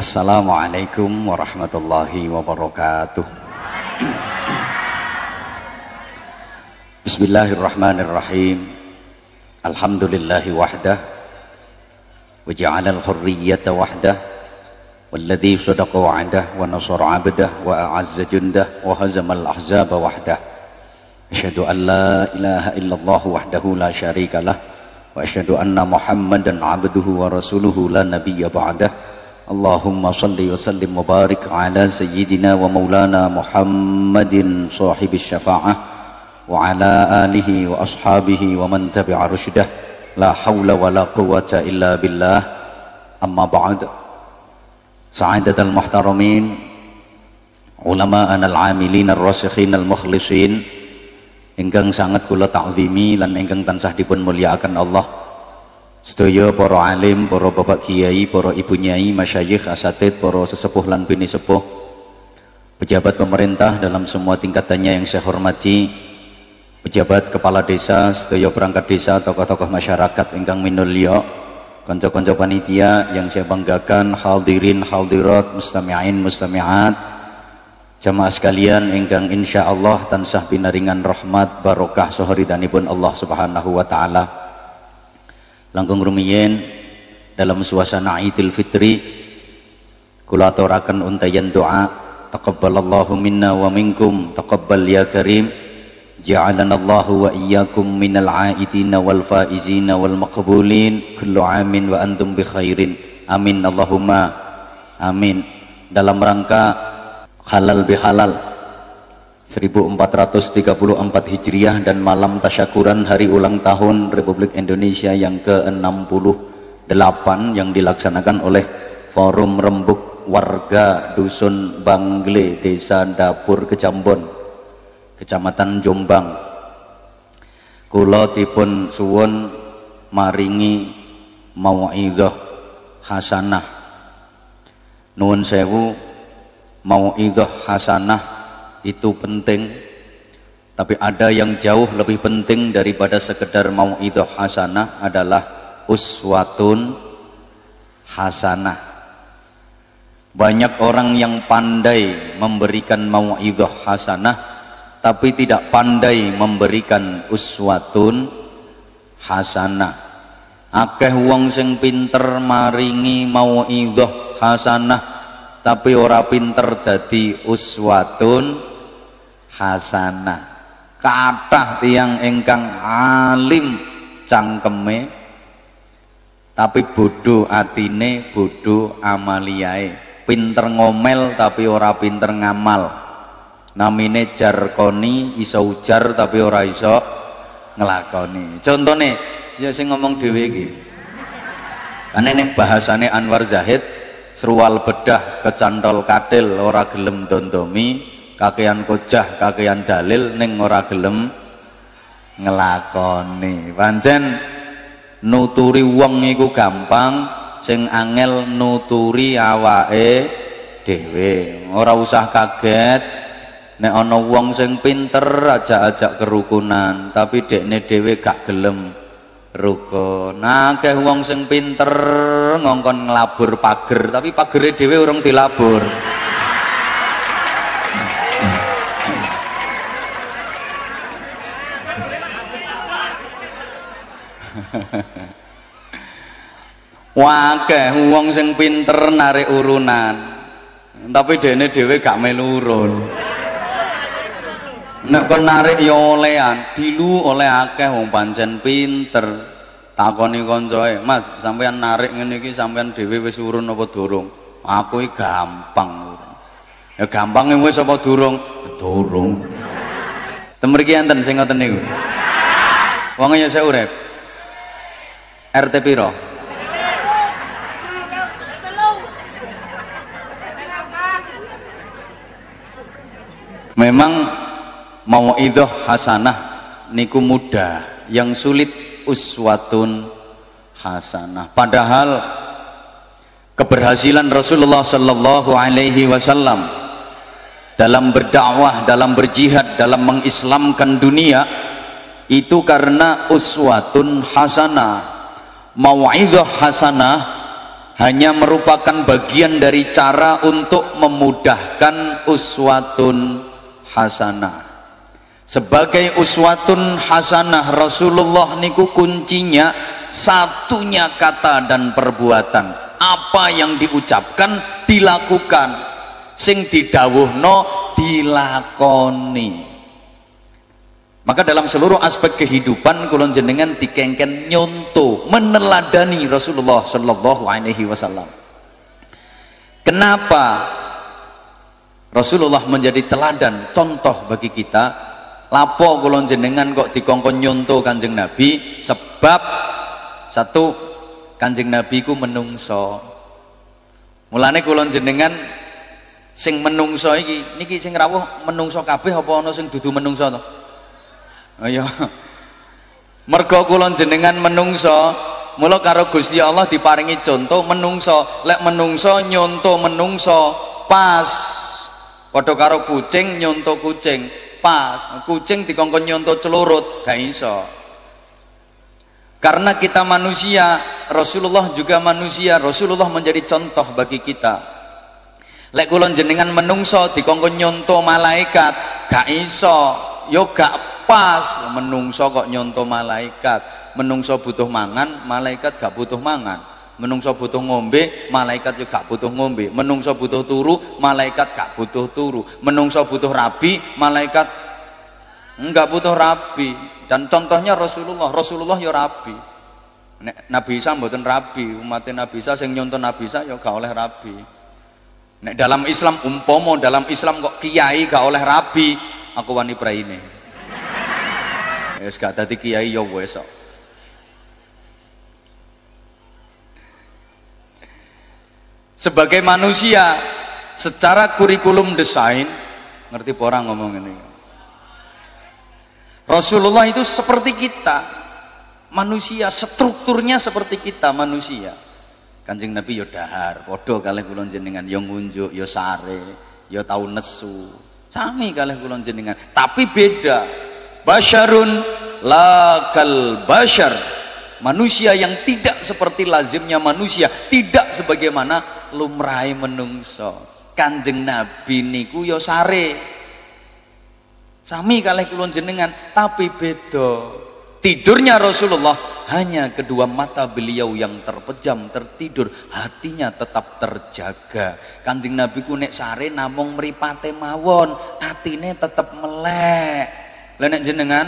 Assalamualaikum warahmatullahi wabarakatuh. Bismillahirrahmanirrahim. Alhamdulillahi wahdah wa ja'ala al-hurriyyata wahdah والذي صدق وعده ونصر عبده وأعز جنده وهزم الأحزاب وحده أشهد أن لا إله إلا الله وحده لا شريك له وأشهد أن محمدا عبده ورسوله لا نبي بعده اللهم صل وسلم وبارك على سيدنا ومولانا محمد صاحب الشفاعة وعلى آله وأصحابه ومن تبع رشده لا حول ولا قوة إلا بالله أما بعد سعادة المحترمين علماءنا العاملين الراسخين المخلصين ingkang sangat kula ta'zimi lan ingkang tansah dipun mulyakaken Allah sedaya para alim, para bapak kiai, para ibu nyai, masyayikh, asatid, para sesepuh lan bini sepuh pejabat pemerintah dalam semua tingkatannya yang saya hormati pejabat kepala desa, sedaya perangkat desa, tokoh-tokoh masyarakat ingkang minulya konco-konco panitia yang saya banggakan hadirin hadirat mustami'in mustami'at jamaah sekalian ingkang insya Allah tansah binaringan rahmat barokah sohoridanipun Allah subhanahu wa ta'ala langkung rumiyin dalam suasana Idul Fitri. Kula aturaken untayan doa. Taqabbalallahu minna wa minkum. Taqabbal ya karim. Ja'alana Allah wa iyyakum minal aidina wal faizina wal maqbulin. Kullu amin wa antum bi khairin. Amin Allahumma. Amin. Dalam rangka halal bihalal. 1434 Hijriah dan malam tasyakuran hari ulang tahun Republik Indonesia yang ke-68 yang dilaksanakan oleh Forum Rembuk Warga Dusun Bangle Desa Dapur Kecambon Kecamatan Jombang. Kula dipun suwun maringi mauidhah hasanah. Nuwun sewu mauidhah hasanah itu penting. Tapi ada yang jauh lebih penting daripada sekedar mauidhah hasanah adalah uswatun hasanah. Banyak orang yang pandai memberikan mauidhah hasanah tapi tidak pandai memberikan uswatun hasanah. Akeh wong sing pinter maringi mau idoh hasanah tapi ora pinter dadi uswatun hasanah. Kathah tiang ingkang alim cangkeme. Tapi bodoh atine bodoh amaliae pinter ngomel tapi ora pinter ngamal. Namine jarkoni iso ujar tapi ora iso ngelakoni. Contohnya ya sing ngomong dhewe iki. Karena ini bahasane Anwar Zahid serual bedah kecantol kadil ora gelem dondomi kakean kojah kakean dalil ning ora gelem ngelakoni. Pancen nuturi wong iku gampang sing angel nuturi awake dhewe. Ora usah kaget nek ana wong sing pinter ajak-ajak kerukunan tapi dekne dhewe gak gelem rukun. Nah akeh wong sing pinter ngongkon ngelabur pager tapi pagere dhewe urung dilabur Wakeh wong sing pinter narik urunan tapi dene dhewe gak melu urun. Nek kon narik ya olehan dilu oleh akeh wong pancen pinter. Takoni kancae Mas sampean narik ngene iki sampean dhewe wis urun apa durung? Aku iki gampang ya gampang wis apa durung? Durung. Temeriki enten sing ngoten niku? Wong ya saya urip RT piro? Memang mau idoh hasanah niku mudah. Yang sulit uswatun hasanah. Padahal keberhasilan Rasulullah sallallahu alaihi wasallam dalam berdakwah, dalam berjihad, dalam mengislamkan dunia itu karena uswatun hasanah mau'idah hasanah hanya merupakan bagian dari cara untuk memudahkan uswatun hasanah. Sebagai uswatun hasanah Rasulullah niku kuncinya satunya kata dan perbuatan. Apa yang diucapkan dilakukan. Sing didawuhno dilakoni maka dalam seluruh aspek kehidupan kulon jenengan dikengken nyonto meneladani Rasulullah Shallallahu Alaihi Wasallam. Kenapa Rasulullah menjadi teladan contoh bagi kita? Lapo kulon jenengan kok dikongkon nyonto kanjeng Nabi sebab satu kanjeng Nabi ku menungso. Mulane kulon jenengan sing menungso iki niki sing rawuh menungso kabeh apa ana sing dudu menungso to? Ayo mergo kula jenengan menungso mula karo Gusti Allah diparingi contoh menungso. Lek menungso nyonto menungso pas. Padha karo kucing nyonto kucing pas. Kucing dikongkon nyonto celurut gak iso. Karena kita manusia Rasulullah juga manusia. Rasulullah menjadi contoh bagi kita. Lek kula jenengan menungso dikongkon nyonto malaikat gak iso. Yo gak pas menungso kok nyonto malaikat. Menungso butuh mangan malaikat gak butuh mangan. Menungso butuh ngombe malaikat juga gak butuh ngombe. Menungso butuh turu malaikat gak butuh turu. Menungso butuh rabi malaikat enggak butuh rabi. Dan contohnya Rasulullah. Rasulullah ya rabi. Nabi Isa mboten rabi. Umatnya Nabi Isa sing nyonto Nabi Isa ya gak oleh rabi. Nek dalam Islam umpomo dalam Islam kok kiai gak oleh rabi aku wani praine wis gak dadi kiai ya wis sebagai manusia secara kurikulum desain ngerti orang ngomong ini? Rasulullah itu seperti kita manusia strukturnya seperti kita manusia. Kanjeng Nabi ya dahar podo kalih kula jenengan ya ngunjuk ya sare yo tau nesu. Sami kalih kula jenengan tapi beda basyarun lakal basyar manusia yang tidak seperti lazimnya manusia tidak sebagaimana lumrahe menungso. Kanjeng nabi niku yo sare. Sami kalih kulon jenengan tapi beda. Tidurnya Rasulullah hanya kedua mata beliau yang terpejam tertidur hatinya tetap terjaga. Kanjeng nabi ku nek sare namung mripate mawon atine tetap melek Lenek jenengan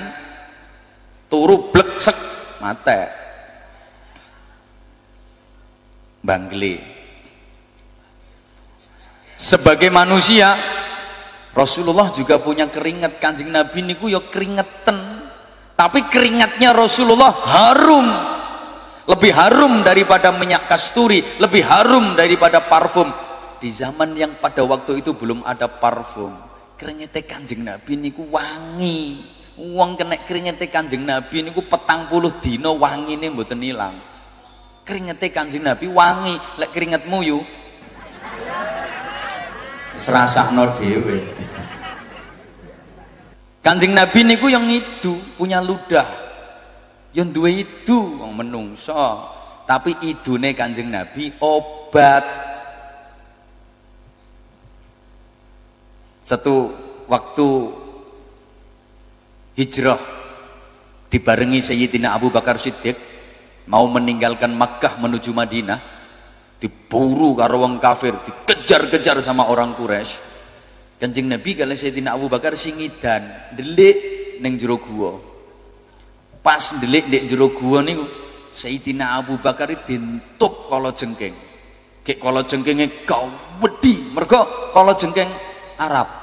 turu bleksek mate. Bangli. Sebagai manusia Rasulullah juga punya keringat. Kanjeng Nabi niku ya keringetan. Tapi keringatnya Rasulullah harum. Lebih harum daripada minyak kasturi lebih harum daripada parfum. Di zaman yang pada waktu itu belum ada parfum keringete kanjeng Nabi niku wangi. Uang kena keringete kanjeng Nabi niku petang puluh dino wangi ini mboten hilang keringete kanjeng Nabi wangi lek keringetmu yu no dewe kanjeng Nabi niku yang itu punya ludah. Yang dua itu wong menungso. Tapi idune kanjeng Nabi obat satu waktu hijrah dibarengi Sayyidina Abu Bakar Siddiq mau meninggalkan Makkah menuju Madinah diburu karo wong kafir dikejar-kejar sama orang Quraisy. Kanjeng Nabi kalian Sayyidina Abu Bakar singidan delik neng jero gua. Pas delik dek jero gua niku Sayyidina Abu Bakar dintuk kalau jengking. Kayak kalau jengkingnya kau wedi mereka kalau jengking Arab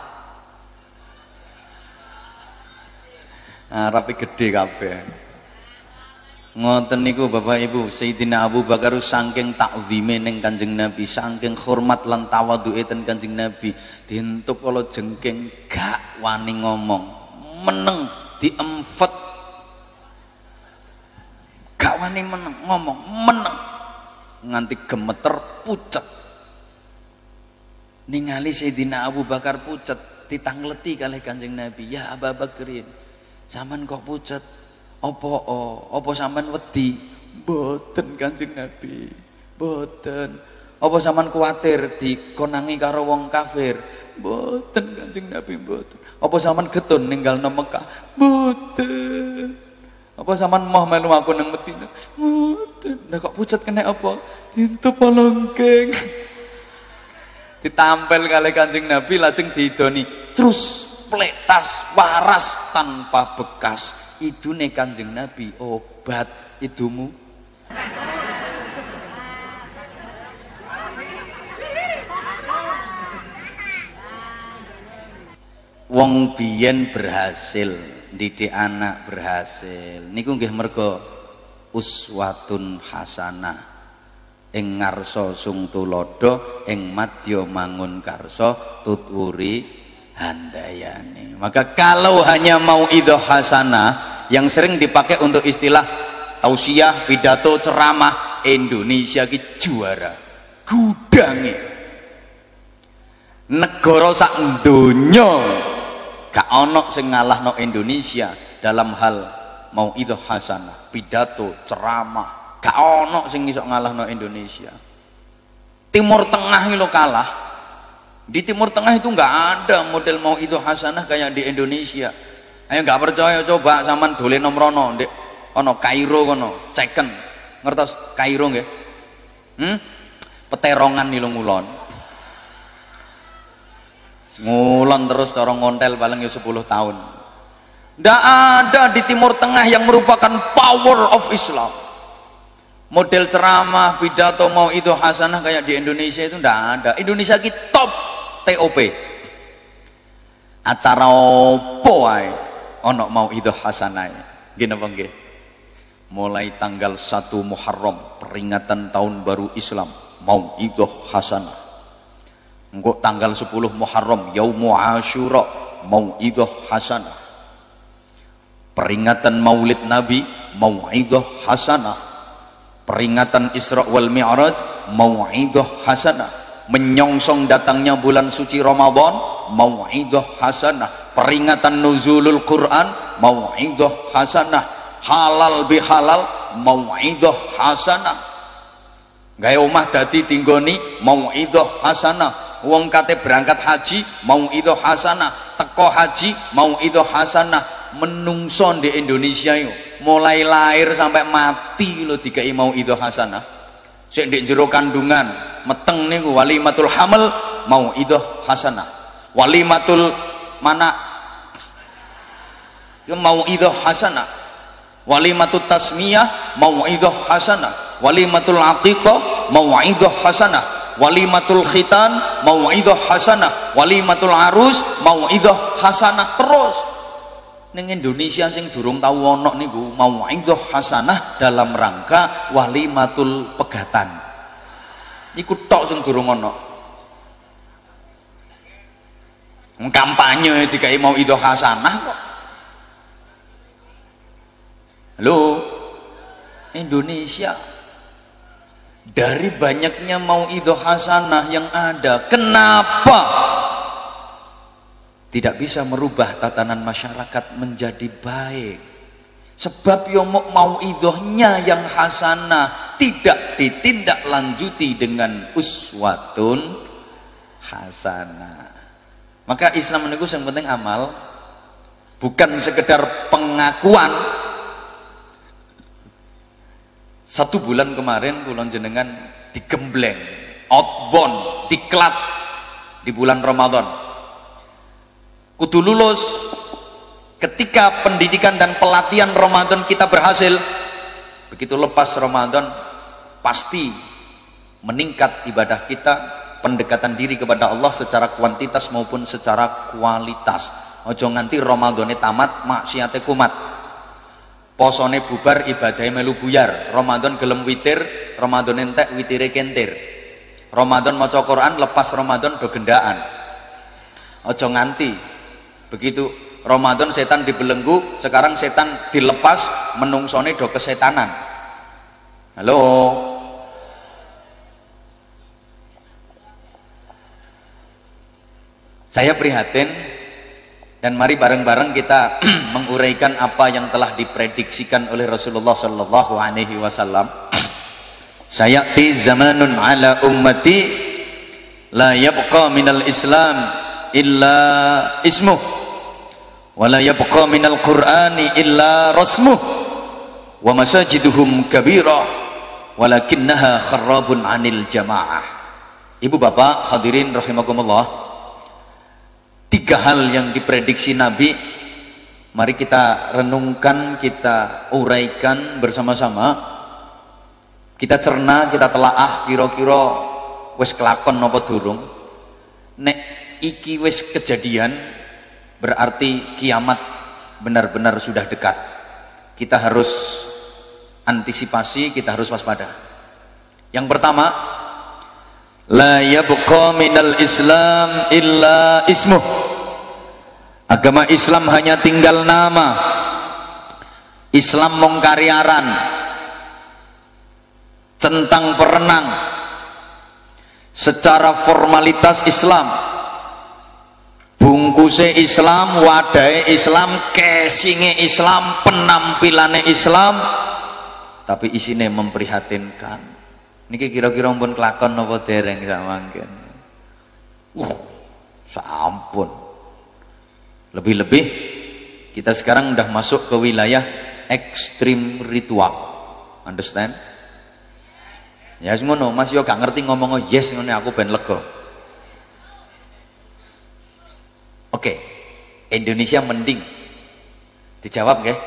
Arabe gede kabeh. Ngoten niku Bapak Ibu Sayyidina Abu Bakar saking takzime ning Kanjeng Nabi saking hormat lan tawadhuke ten Kanjeng Nabi dientuk kala jengking gak wani ngomong meneng diemfet gak wani meneng ngomong meneng. Nganti gemeter pucet. Ningali Sayyidina Abu Bakar pucet ditangleti kali Kanjeng Nabi ya Abu Bakrin zaman kok pucet opo o opo sampean wedi boten Kanjeng Nabi Boten. Apa sampean kuwatir dikonangi karo wong kafir? Boten Kanjeng Nabi boten. Apa sampean getun ninggal nang Mekah? Boten. Apa sampean mau melu aku nang Medina? Boten. Lah kok pucat kena apa? Tintu polongkeng. Ditampel kali Kanjeng Nabi lajeng diidoni terus pletas waras tanpa bekas. Idune Kanjeng Nabi obat idumu. wong biyen berhasil didik anak berhasil niku nggih mergo uswatun hasanah ing ngarsa sung tulodo ing madya mangun karsa tuturi handayani. Maka kalau hanya mau itu hasanah yang sering dipakai untuk istilah tausiah pidato ceramah Indonesia ki juara. Gudangi negara sak donya. Gak ono sing ngalahno Indonesia dalam hal mau itu hasanah pidato ceramah. Gak ono sing iso ngalahno Indonesia. Timur Tengah itu kalah di Timur Tengah itu nggak ada model mau itu hasanah kayak di Indonesia. Ayo nggak percaya coba zaman dolen nomrono dek. Ono Kairo kono ceken. Ngertos Kairo nggih. Hmm? peterongan nilung ulon ngulon. Terus cara ngontel paling ya 10 tahun. Tidak ada di Timur Tengah yang merupakan power of Islam. Model ceramah pidato mau itu hasanah kayak di Indonesia itu tidak ada. Indonesia kita top TOP acara opo ono mau itu hasanah gini apa nggih? Mulai tanggal 1 Muharram peringatan tahun baru Islam mau itu hasanah Engkau tanggal 10 Muharram Yaumu Ashura Mau'idah Hasanah Peringatan Maulid Nabi Mau'idah Hasanah Peringatan Isra wal Mi'raj Mau'idah Hasanah Menyongsong datangnya bulan suci Ramadan Mau'idah Hasanah. Peringatan Nuzulul Quran Mau'idah Hasanah. Halal bihalal Mau'idah Hasanah. Gaya omah dadi tinggoni Mau'idah Hasanah. Wong kate berangkat haji mau itu hasanah. Teko haji mau itu hasanah. Menungso di Indonesia yuk mulai lahir sampai mati lo dikai mau itu hasanah sik di jero kandungan meteng niku walimatul hamil mau itu hasanah. Walimatul mana? Ya mau itu hasanah. Walimatul tasmiyah mau itu hasanah. Walimatul aqiqah mau itu hasanah. Walimatul khitan mau'idah hasanah. Walimatul arus mau'idah hasanah. Terus ning Indonesia sing durung tau ana niku mau'idah hasanah dalam rangka walimatul pegatan. Iku tok sing durung ana. Kampanye dikai mau itu hasanah kok. Halo? Indonesia. Dari banyaknya mau itu hasanah yang ada kenapa tidak bisa merubah tatanan masyarakat menjadi baik. Sebab yang mau idohnya yang hasanah tidak ditindaklanjuti dengan uswatun hasanah. Maka Islam menegus yang penting amal bukan sekedar pengakuan. Satu bulan kemarin kulon jenengan digembleng outbound diklat di bulan Ramadan kudu lulus. Ketika pendidikan dan pelatihan Ramadan kita berhasil begitu lepas Ramadan pasti meningkat ibadah kita pendekatan diri kepada Allah secara kuantitas maupun secara kualitas. Ojo nganti Ramadan tamat maksiate kumat. Posone bubar ibadahnya melu buyar. Ramadan gelem witir Ramadan entek witire kentir. Ramadan maca Quran lepas Ramadan do gendaan. Ojo nganti begitu Ramadan setan dibelenggu sekarang setan dilepas menungsone do kesetanan. Halo? Saya prihatin dan mari bareng-bareng kita menguraikan apa yang telah diprediksikan oleh Rasulullah Shallallahu Alaihi Wasallam. sayati zamanun ala ummati la yabqa minal islam illa ismuh wa la yabqa minal qur'ani illa rasmuh wa masajiduhum kabira walakinnaha kharrabun anil ibu bapak hadirin rahimakumullah tiga hal yang diprediksi nabi. Mari kita renungkan kita uraikan bersama-sama. Kita cerna kita telaah kira-kira wis kelakon napa durung. Nek iki wis kejadian berarti kiamat benar-benar sudah dekat. Kita harus antisipasi kita harus waspada. Yang pertama la yabqa minal islam illa ismuh. Agama Islam hanya tinggal nama. Islam mongkariaran tentang perenang. Secara formalitas Islam bungkusnya Islam wadai Islam casingnya Islam penampilannya Islam tapi isinya memprihatinkan. Ini kira-kira pun kelakon nopo dereng sama uh sampun. Lebih-lebih kita sekarang udah masuk ke wilayah ekstrim ritual. Understand? Ya ngono, Mas yo gak ngerti ngomong yes ngono aku ben lega. Oke. Indonesia mending. Dijawab nggih.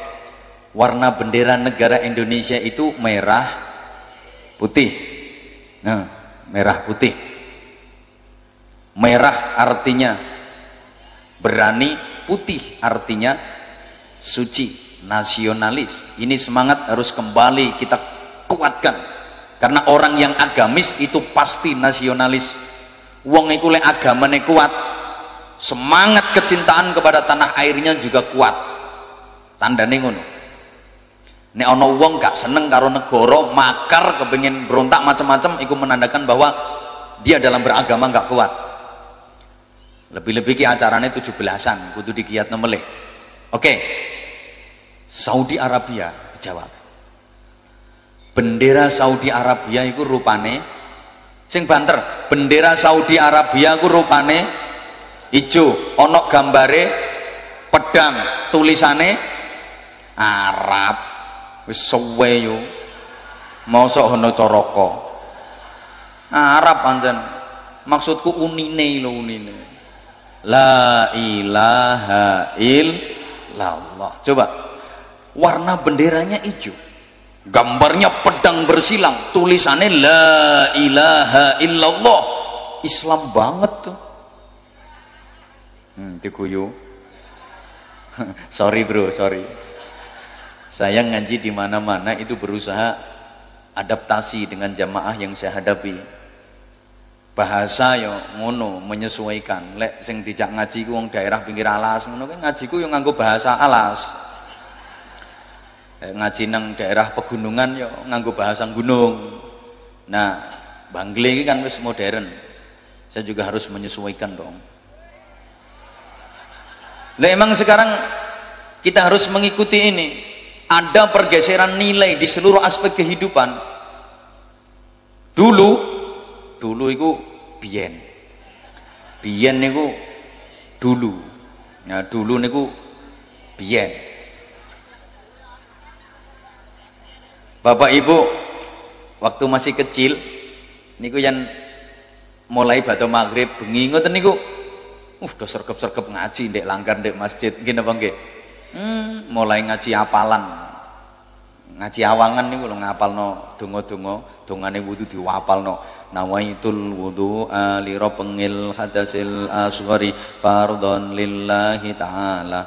Warna bendera negara Indonesia itu merah putih. Nah, merah putih. Merah artinya berani, putih artinya suci, nasionalis. Ini semangat harus kembali kita kuatkan karena orang yang agamis itu pasti nasionalis wong iku lek agamane kuat semangat kecintaan kepada tanah airnya juga kuat. Tandane ngono. Nek ana wong gak seneng karo negara makar kepengin berontak macam-macam itu menandakan bahwa dia dalam beragama gak kuat. Lebih-lebih ki acaranya 17-an kudu digiat meleh oke. Saudi Arabia dijawab. Bendera Saudi Arabia itu rupane sing banter bendera Saudi Arabia itu rupane hijau onok gambare pedang tulisane Arab. Wis suwe yo. Mosok coroko. Arab pancen. Maksudku unine lo unine. La ilaha illallah. Coba warna benderanya hijau gambarnya pedang bersilang tulisannya la ilaha illallah. Islam banget tuh hmm, dikuyu sorry bro sorry. Saya ngaji di mana-mana itu berusaha adaptasi dengan jamaah yang saya hadapi. Bahasa yo ngono menyesuaikan. Lek sing dijak ngaji ku wong daerah pinggir alas ngono kan ngajiku yo nganggo bahasa alas. Eh, ngaji nang daerah pegunungan yo nganggo bahasa gunung. Nah Bangle kan wis modern. Saya juga harus menyesuaikan dong nah emang sekarang kita harus mengikuti ini. Ada pergeseran nilai di seluruh aspek kehidupan. Dulu dulu itu bien bien itu dulu. Nah dulu niku bien Bapak Ibu waktu masih kecil niku yang mulai batu maghrib bengi ngoten niku udah sergep-sergep ngaji ndek langgar ndek masjid. Nggih napa nggih? Hmm, mulai ngaji apalan. Ngaji awangan niku lho ngapalno donga-donga dongane wudu diwapalno. Nawaitul wudu li pengil hadasil asghari fardhon lillahi ta'ala.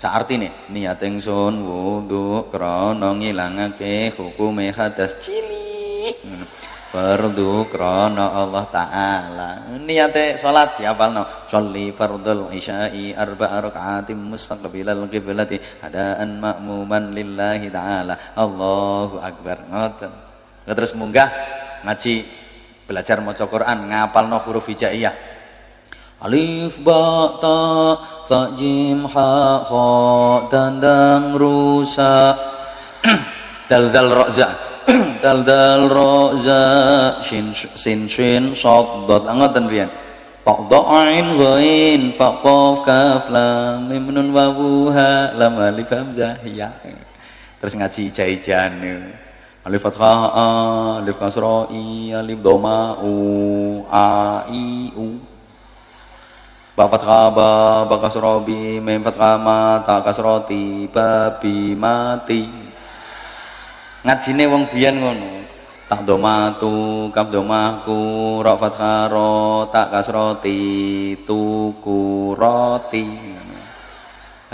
Saartine niat ingsun wudu krana ngilangake hukume hadas cilik. Fardu krana Allah taala. Niate salat diapalno. Sholli fardul isya'i arba'a raka'atin mustaqbilal qiblati hadaan ma'muman lillahi taala. Allahu akbar. Ngoten. Terus munggah ngaji belajar maca Quran ngapalno huruf hijaiyah Alif ba ta sa jim ha kha dandang rusa dal dal ra za dal dal ro za shin sin shin sod dot. Ngoten pian Pak do'ain ghain fa qaf kaf lam mim nun wawu ha lam alif hamzah ya. Terus ngaji ija-ijaan alif fathah a alif kasra i alif doma u a i u. Ba fathah ba ba kasra bi mim fathah ma ta kasra ti ba bi mati ngajine wong biyen ngono. Tak domatu kaf domaku ra fathah ro tak kasra ti tu ku roti.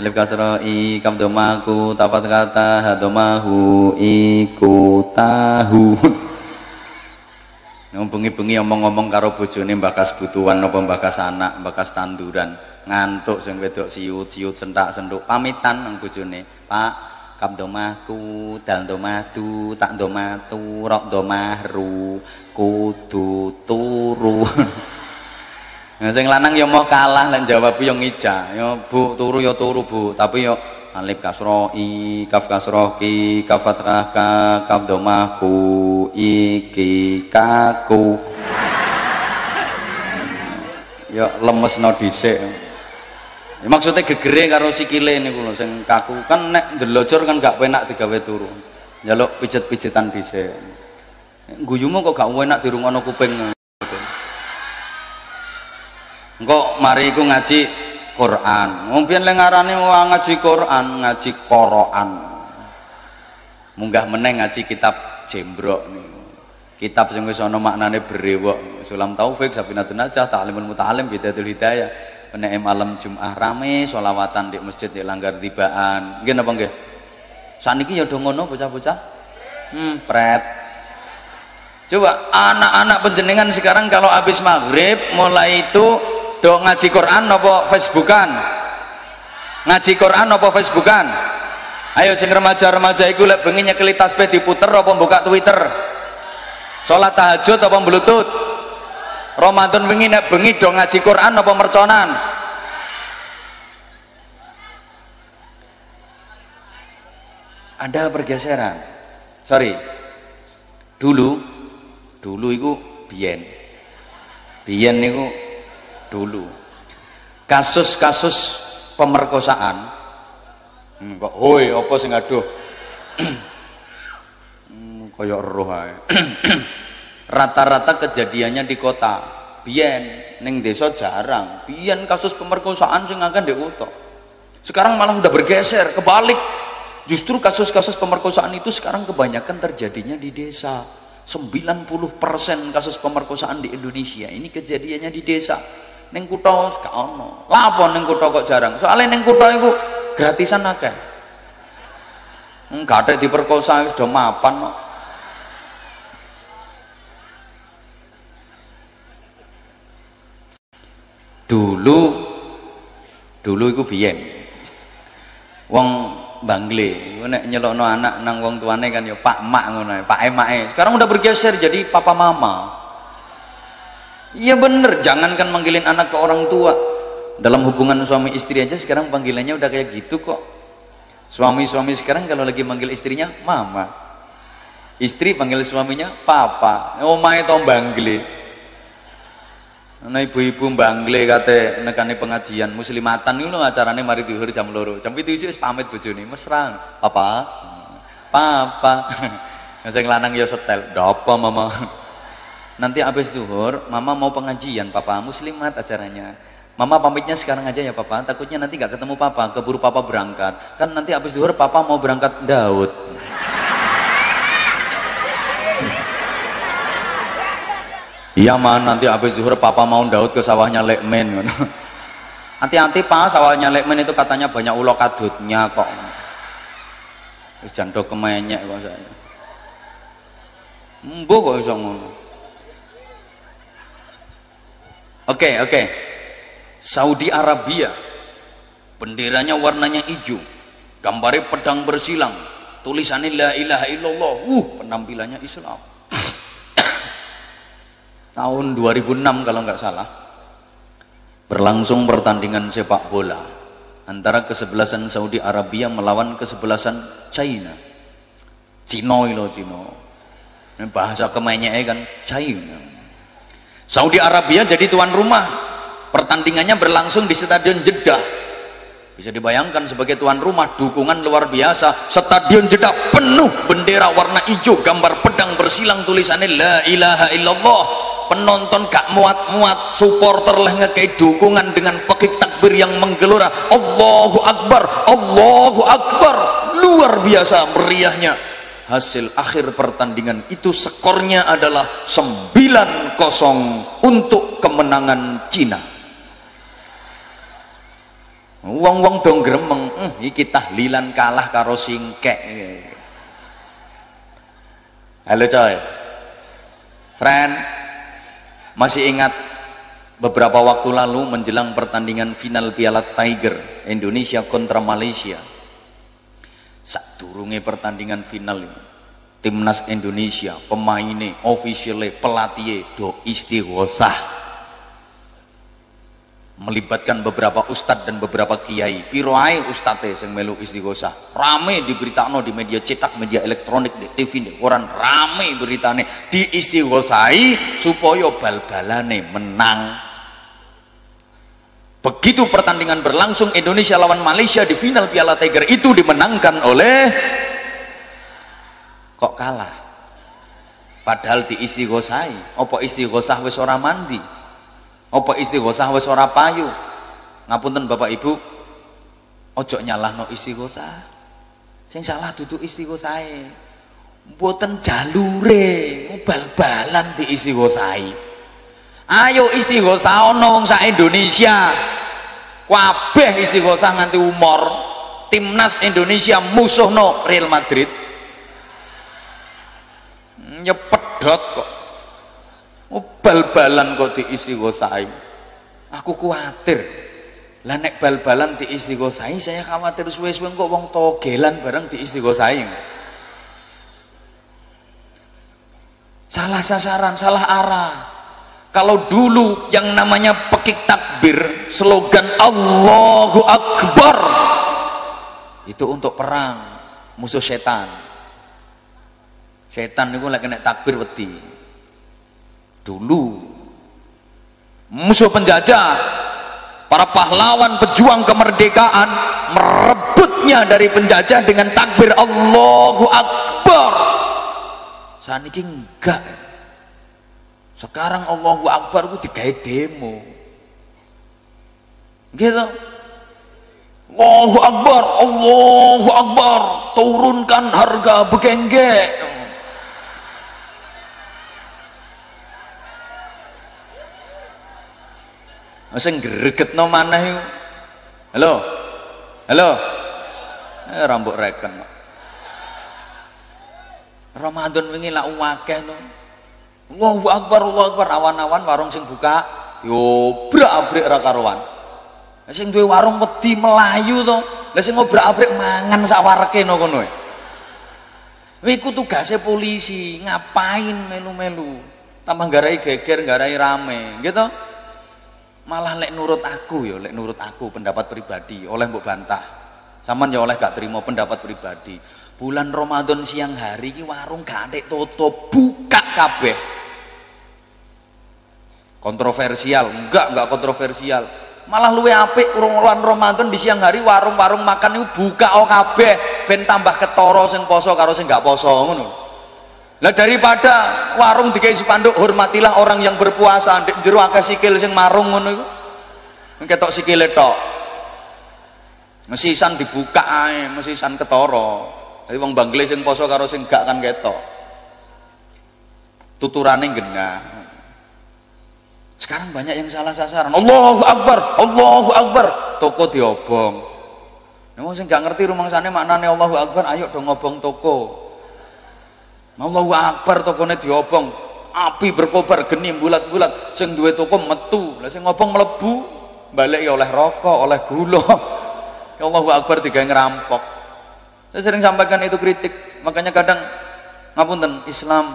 Alif kasra i kam domaku tapat kata hadomahu iku tahu. Bengi-bengi omong-omong karo bojone bakas butuhan apa bakas anak bakas tanduran. Ngantuk sing wedok siut-siut sentak-sentuk. Pamitan nang bojone Pak kam domaku dal domatu tak domatu rok domahru kudu turu Nah, sing lanang ya mau kalah lan jawab yo ngija. Ya Bu, turu ya turu Bu, tapi yo alif kasro i kaf kasro ki kaf fathah ka kaf domah ku iki kaku. Ya lemes no dhisik. Ya maksudnya gegere karo sikile niku lho sing kaku kan nek ndelojor kan gak penak digawe turu. Njaluk pijet-pijetan dhisik. Guyumu kok gak enak dirungono kuping. engko mari iku ngaji Quran mungkin le ngarane ngaji Quran ngaji Qur'an munggah meneh ngaji kitab jembrok niku kitab sing wis ana maknane brewok sulam taufik sabinatun najah ta'limul muta'alim bidatul hidayah penek malam Jumat rame solawatan di masjid di langgar tibaan nggih napa nggih? Saniki ya do ngono bocah-bocah? Hmm pret. Coba anak-anak penjenengan sekarang kalau habis maghrib mulai itu do ngaji Quran apa Facebookan? Ngaji Quran apa Facebookan? Ayo sing remaja-remaja iku lek bengi nyekeli tasbih diputer apa buka Twitter? Sholat tahajud apa bluetooth Ramadan bengi nek bengi do ngaji Quran apa merconan? Ada pergeseran. Sorry. Dulu dulu itu biyen. Biyen niku dulu. Kasus-kasus pemerkosaan. Hmm, kok hoi apa sing aduh? Hmm, koyok roh rata-rata kejadiannya di kota biyen neng desa jarang biyen kasus pemerkosaan sing akan diutok sekarang malah udah bergeser kebalik justru kasus-kasus pemerkosaan itu sekarang kebanyakan terjadinya di desa 90% kasus pemerkosaan di Indonesia ini kejadiannya di desa Neng kutha gak ono. Lah apa ning kutha kok jarang? Soale ning kutha iku gratisan akeh. Enggak ada diperkosa do mapan kok. Dulu dulu iku biyen. Wong Bangle, nek nyelokno anak nang wong tuane kan ya Pak Mak ngono, Pak Emake. Sekarang udah bergeser jadi Papa Mama. Iya bener, jangankan manggilin anak ke orang tua. Dalam hubungan suami istri aja sekarang panggilannya udah kayak gitu kok. Suami-suami sekarang kalau lagi manggil istrinya mama. Istri panggil suaminya papa. Omah itu bangle. Nah ibu-ibu bangle kate nekani pengajian muslimatan itu acaranya mari diuhur jam loro. Jam itu sih pamit bojone mesra. Papa. Papa. Sing lanang ya setel. Dapa mama nanti habis duhur mama mau pengajian papa muslimat acaranya mama pamitnya sekarang aja ya papa takutnya nanti gak ketemu papa keburu papa berangkat kan nanti habis duhur papa mau berangkat Daud iya man nanti habis duhur papa mau Daud ke sawahnya lekmen hati-hati pak sawahnya lekmen itu katanya banyak ulo kadutnya kok jangan kemenyek kok saya Mbuh kok bisa ngono Oke, okay, oke. Okay. Saudi Arabia. Benderanya warnanya hijau. Gambarnya pedang bersilang. Tulisannya la ilaha illallah. Uh, penampilannya Islam. Tahun 2006 kalau nggak salah. Berlangsung pertandingan sepak bola antara kesebelasan Saudi Arabia melawan kesebelasan China. Cino ilo Cino. bahasa kemainnya kan cair Saudi Arabia jadi tuan rumah pertandingannya berlangsung di stadion Jeddah bisa dibayangkan sebagai tuan rumah dukungan luar biasa stadion Jeddah penuh bendera warna hijau gambar pedang bersilang tulisannya la ilaha illallah penonton gak muat-muat supporter lah ngekei dukungan dengan pekik takbir yang menggelora. Allahu Akbar Allahu Akbar. Luar biasa meriahnya. Hasil akhir pertandingan itu skornya adalah 9-0 untuk kemenangan Cina. Wong-wong dong gremeng eh, iki tahlilan kalah karo singkek. Halo coy. Friend masih ingat beberapa waktu lalu menjelang pertandingan final Piala Tiger Indonesia kontra Malaysia? Saat turunnya pertandingan final ini timnas Indonesia pemainnya officialnya pelatihnya do istighosah melibatkan beberapa ustadz dan beberapa kiai. Piroai ustadz yang melu istighosah. Rame diberitakan di media cetak media elektronik di TV di koran. Rame beritane. Di istighosai supaya bal-balane menang. Begitu pertandingan berlangsung Indonesia lawan Malaysia di final Piala Tiger itu dimenangkan oleh kok kalah? Padahal di istighosai apa istighosah wis ora mandi apa istighosah wis ora payu? Ngapunten Bapak Ibu? Ojo nyalahno istighosah sing salah duduk istighosahe mboten jalure bal-balan di istighosahi ayo istighosah ono wong sak Indonesia. Kabeh istighosah nganti umur. Timnas Indonesia musuh no Real Madrid. Nyepedot kok oh, bal-balan kok diisi gosai aku khawatir lah nek bal-balan diisi gosai saya khawatir suwe-suwe kok wong togelan bareng diisi gosai salah sasaran salah arah. Kalau dulu yang namanya pekik takbir slogan Allahu Akbar. Itu untuk perang musuh setan. Setan itu lagi nek takbir wedi dulu. Musuh penjajah para pahlawan pejuang kemerdekaan merebutnya dari penjajah dengan takbir Allahu Akbar. Saat ini enggak. Sekarang Allahu Akbar itu digawe demo. Gitu. Allahu Akbar Allahu Akbar. Turunkan harga begengge sing gregetno maneh halo? Halo? Eh rambut reken. Ramadan wingi lak akeh no. Allahu akbar Allahu akbar. Awan-awan warung sing buka diobrak-abrik ra karuan. Sing duwe warung wedi melayu to. Lah sing ngobrak-abrik mangan sak wareke no kono e. Iku tugasnya polisi, ngapain melu-melu? Tambah garai geger, garai rame, gitu malah lek nurut aku ya lek nurut aku pendapat pribadi oleh mbok bantah. Saman ya oleh gak terima pendapat pribadi. Bulan Ramadan siang hari ki warung gak tutup buka kabeh. Kontroversial enggak enggak kontroversial. Malah luwe apik bulan Ramadan di siang hari warung-warung makan itu buka oh kabeh. Ben tambah ketoro sing poso karo sing gak poso ngono lah daripada warung dikai spanduk hormatilah orang yang berpuasa ndek jero akeh sikil sing marung ngono iku. Ketok sikile tok. Mesisan dibuka ae, mesisan ketara. Jadi wong Bangle sing poso karo sing gak kan ketok. Tuturane genah. Sekarang banyak yang salah sasaran. Allahu Akbar, Allahu Akbar. Toko diobong. Nek sing gak ngerti rumangsane maknane Allahu Akbar, ayo dong ngobong toko. Allahu Akbar tokone diobong. Api berkobar geni bulat-bulat. Sing duwe toko metu. Lah sing ngobong mlebu balik ya oleh rokok oleh gula. Ya Allahu Akbar tiga ngerampok. Saya sering sampaikan itu kritik. Makanya kadang ngapunten Islam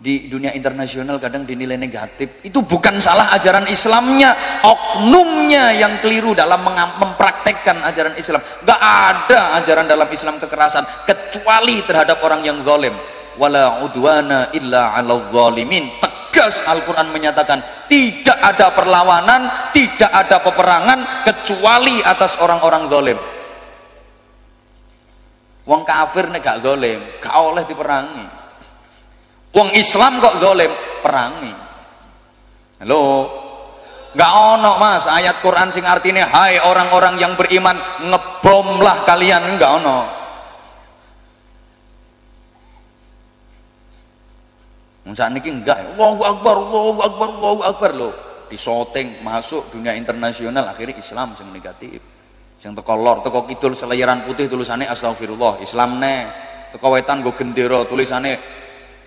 di dunia internasional kadang dinilai negatif. Itu bukan salah ajaran Islamnya. Oknumnya yang keliru dalam mempraktekkan ajaran Islam. Gak ada ajaran dalam Islam kekerasan kecuali terhadap orang yang zalim. Wala udwana illa 'alal zalimin. Tegas Al-Quran menyatakan tidak ada perlawanan tidak ada peperangan kecuali atas orang-orang zalim. Wong kafir nek gak zalim gak oleh diperangi wong Islam kok zalim? Perangi. Halo Gak ono mas. Ayat Quran sing artinya hai orang-orang yang beriman ngebomlah kalian. Gak ono. Saat ini enggak Allahu Akbar Allahu Akbar Allahu Akbar. Loh disoting masuk dunia internasional akhirnya Islam yang negatif. Yang teko lor teko kidul selayaran putih tulisannya astagfirullah Islam ne teko wetan go gendera tulisannya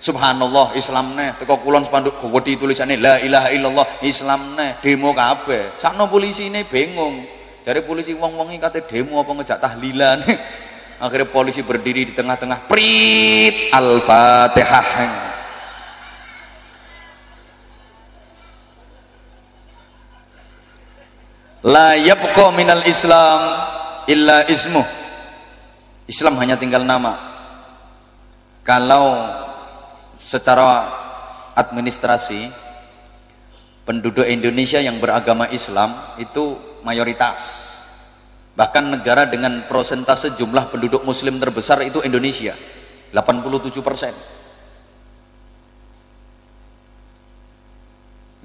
subhanallah Islam ne teko kulon spanduk gowedi tulisannya la ilaha illallah. Islam ne demo kabeh. Sakno polisi ini bingung dari polisi wong-wong ini kata demo apa ngejak tahlilan. Akhirnya polisi berdiri di tengah-tengah. Prit al-fatihah. La yabqa minal islam illa ismu Islam hanya tinggal nama. Kalau secara administrasi penduduk Indonesia yang beragama Islam itu mayoritas. Bahkan negara dengan prosentase jumlah penduduk muslim terbesar itu Indonesia 87 persen.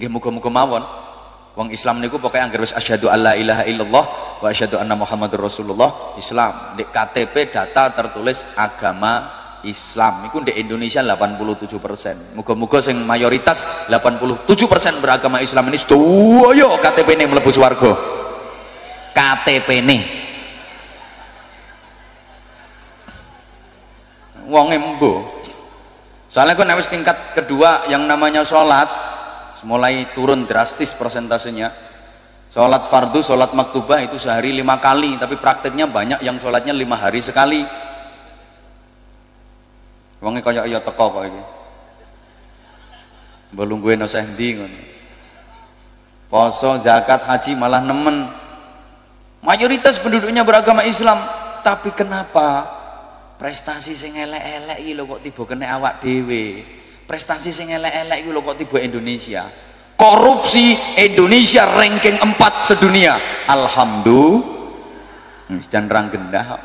Muga-muga mawon. Wong Islam niku pokoknya anggar wis asyhadu alla ilaha illallah wa asyhadu anna muhammadur rasulullah Islam. Di KTP data tertulis agama Islam. Iku di Indonesia 87 persen. Muga-muga sing mayoritas 87 persen beragama Islam ini sedoyo KTP ini melebu warga. KTP ini. Wong embo. Soalnya kan wis tingkat kedua yang namanya sholat mulai turun drastis persentasenya sholat fardu, sholat maktubah itu sehari lima kali tapi prakteknya banyak yang sholatnya lima hari sekali wongnya kayak iya teko kok ini belum gue noseh ngono? Poso, zakat, haji malah nemen. Mayoritas penduduknya beragama Islam. Tapi kenapa prestasi sing elek-elek iki lho kok tiba kena awak dhewe? Prestasi sing elek-elek iku lho kok tiba Indonesia? Korupsi Indonesia ranking 4 sedunia. Alhamdulillah. Jangan rang gendah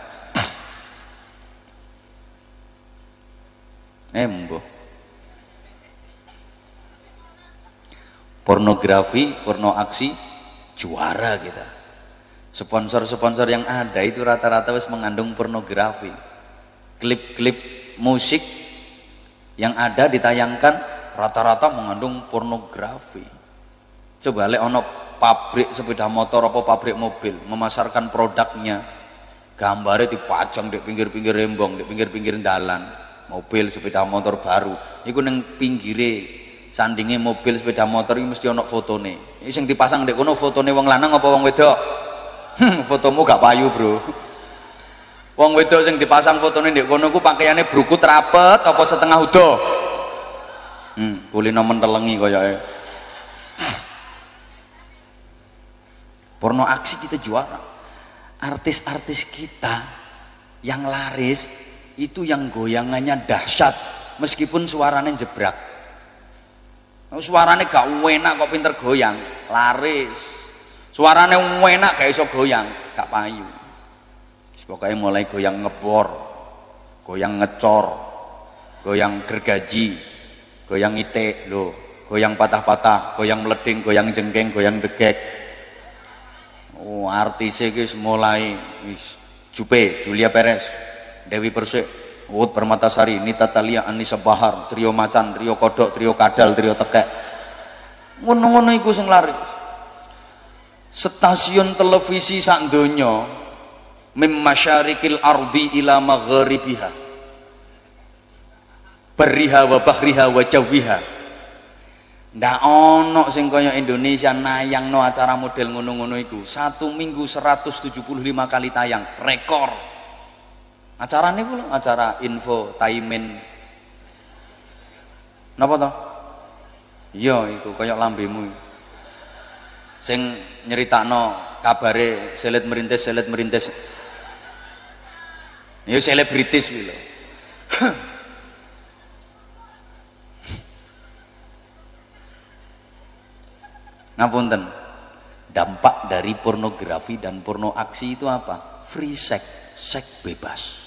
embo. Pornografi porno aksi juara kita. Sponsor-sponsor yang ada itu rata-rata wis mengandung pornografi. Klip-klip musik yang ada ditayangkan rata-rata mengandung pornografi. Coba lihat ono pabrik sepeda motor apa pabrik mobil memasarkan produknya gambarnya dipajang di pinggir-pinggir rembong di pinggir-pinggir jalan mobil sepeda motor baru itu neng pinggire sandingnya mobil sepeda motor ini mesti ono fotone yang dipasang di kono fotone wong lanang apa wong wedok hmm, fotomu gak payu bro Wong wedok sing dipasang fotone ndek kono ku pakaiane brukut rapet apa setengah udo? Hmm, kulino mentelengi koyoke. Porno aksi kita juara. Artis-artis kita yang laris itu yang goyangannya dahsyat meskipun suaranya jebrak. Suaranya gak enak kok pinter goyang, laris. Suaranya enak gak iso goyang, gak payu pokoknya mulai goyang ngebor goyang ngecor goyang gergaji goyang ite lo goyang patah-patah goyang meleding goyang jengkeng goyang degek oh guys mulai Jupe Julia Perez Dewi Persik Uut Permatasari Nita Talia Anissa Bahar trio macan trio kodok trio kadal trio tekek. Ngono-ngono iku sing laris stasiun televisi sak donya mim masyarikil ardi ila magharibiha. Beriha wa bahriha wa jawiha ndak ono sing kaya Indonesia nayang no acara model ngono-ngono iku. Satu minggu 175 kali tayang. Rekor Acara nih gue acara info taimen. Napa toh? Iya itu kaya lambemu. Sing nyeritakno kabare selet merintis selet merintis. Yo, selebritis bilang. Ngapun ten? Dampak dari pornografi dan porno aksi itu apa? Free sex, seks bebas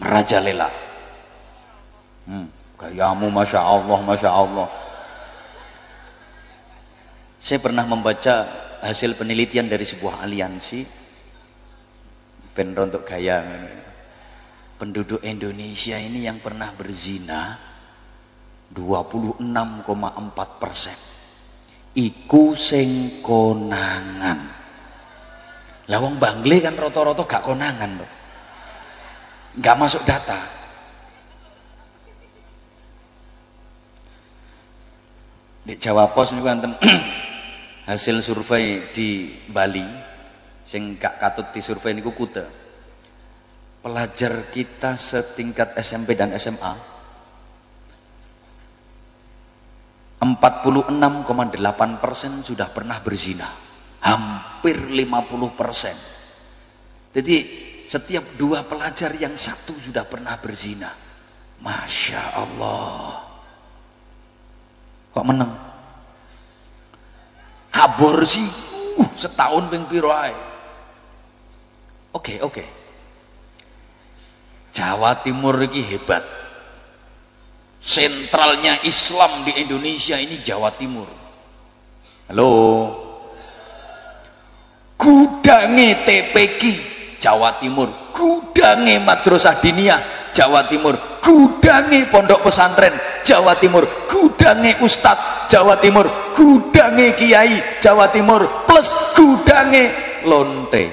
merajalela hmm, gayamu masya Allah masya Allah. Saya pernah membaca hasil penelitian dari sebuah aliansi ben untuk gaya penduduk Indonesia ini yang pernah berzina 26,4 persen. Iku sing konangan. Lawang bangle kan roto-roto gak konangan loh gak masuk data. Di Jawa Pos ini kan hasil survei di Bali sing gak katut di survei ini kute pelajar kita setingkat SMP dan SMA 46,8 persen sudah pernah berzina. Hampir 50 persen. Jadi setiap dua pelajar yang satu sudah pernah berzina. Masya Allah. Kok menang? Aborsi. Uh, setahun ping oke oke. Jawa Timur ini hebat. Sentralnya Islam di Indonesia ini Jawa Timur. Halo? Gudange TPQ Jawa Timur gudange Madrasah Diniyah Jawa Timur gudange pondok pesantren Jawa Timur gudange Ustadz Jawa Timur gudange Kiai Jawa Timur plus gudange lonte.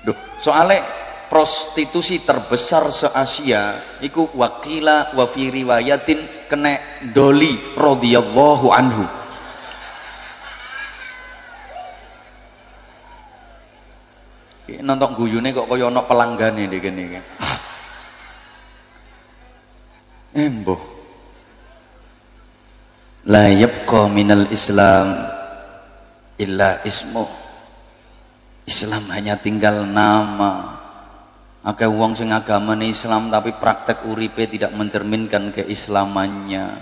Duh, soalnya prostitusi terbesar se-Asia iku wakila wa fi riwayatin kena doli radhiyallahu anhu nonton guyune kok kaya ana pelanggane iki kene iki embo la yabqa minal islam illa ismu Islam hanya tinggal nama Akeh wong sing agamane Islam tapi praktek uripe tidak mencerminkan keislamannya.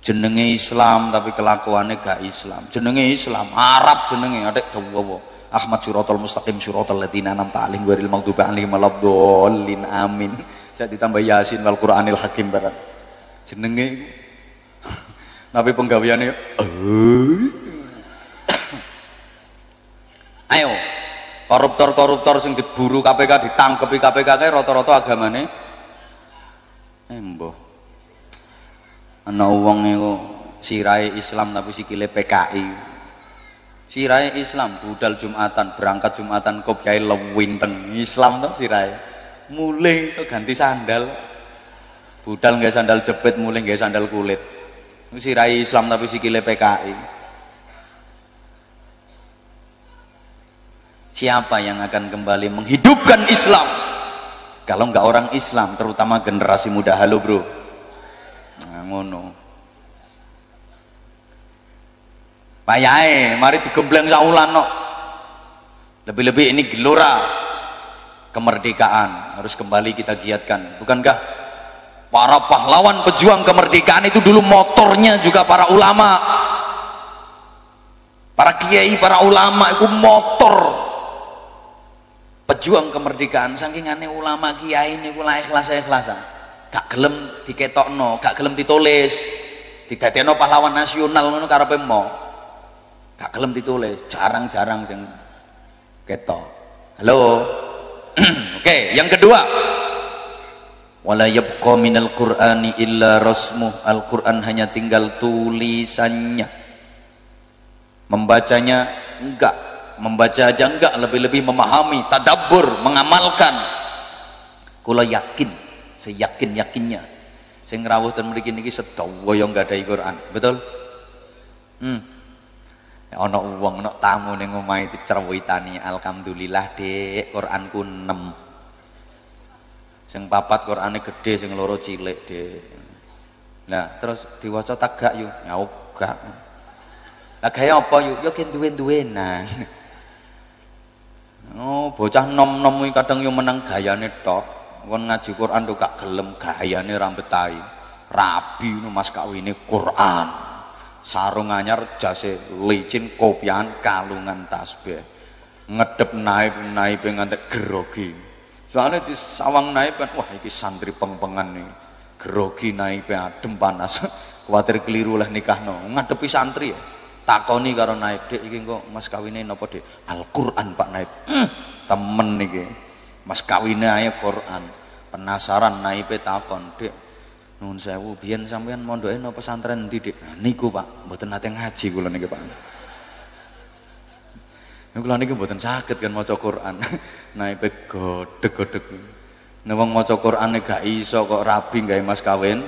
Jenenge Islam tapi kelakuannya gak Islam. Jenenge Islam, Arab jenenge adek dawa. Ahmad Suratul Mustaqim Suratul Ladzina an'amta 'alaihim ghairil maghdubi 'alaihim waladdallin. Amin. Saya ditambah Yasin wal Qur'anil Hakim barat. Jenenge Nabi penggaweane Ayo koruptor-koruptor sing diburu KPK ditangkepi KPK kae rata-rata agamane embo ana wong iku sirai Islam tapi sikile PKI sirai Islam budal Jumatan berangkat Jumatan kok kiai lewinteng Islam to sirai mulai iso ganti sandal budal nggak sandal jepit mulai nggak sandal kulit sirai Islam tapi sikile PKI Siapa yang akan kembali menghidupkan Islam? Kalau nggak orang Islam, terutama generasi muda. Halo bro. Nah, ngono. Payae, mari digembleng saulan no. Lebih-lebih ini gelora kemerdekaan harus kembali kita giatkan. Bukankah para pahlawan pejuang kemerdekaan itu dulu motornya juga para ulama. Para kiai, para ulama itu motor pejuang kemerdekaan saking aneh ulama kiai ini kula ikhlas ikhlas gak gelem diketokno gak gelem ditulis didadekno pahlawan nasional ngono mau gak gelem ditulis jarang-jarang sing ketok. Halo? Oke okay, yang kedua. Wala yabqa minal qur'ani illa rasmuh Al-Qur'an hanya tinggal tulisannya. Membacanya enggak. Membaca aja enggak lebih-lebih memahami tadabbur mengamalkan. Kula yakin saya yakin yakinnya saya ngerawuh dan mriki niki sedawa yang enggak ada Quran. Betul? Hmm ana wong ana tamu ning omahe dicerwitani alhamdulillah Dek Quranku 6 sing papat Qurane gede sing loro cilik Dek nah terus diwaca tagak yuk ya gak lah gaya apa yuk yo ken duwe-duwenan. Oh, bocah nom-nom kadang yo menang gayane tok. Kon ngaji Quran tuh gak gelem gayane ra betahi. rabi nu mas kawine Quran sarung anyar jase licin kopian kalungan tasbih. Ngedep naib naib ngantek gerogi soalnya di sawang naib kan wah iki santri pengpengan nih. Gerogi naib adem panas. Khawatir keliru lah nikah no. Ngadepi santri ya. Takoni karo naib dek iki kok mas kawine napa dek Al-Qur'an Pak naib. Hmm, temen niki mas kawine ae Quran. Penasaran naibe takon dek Nuhun sewu, biyen sampean mondoke napa pesantren ndi, Dik? Nah, niku, Pak, mboten nate ngaji kula niki, Pak. Niku kula niki mboten saged kan maca Quran. Naipe godheg-godheg. Nek wong maca Qur'ane gak iso kok rabi gawe mas kawin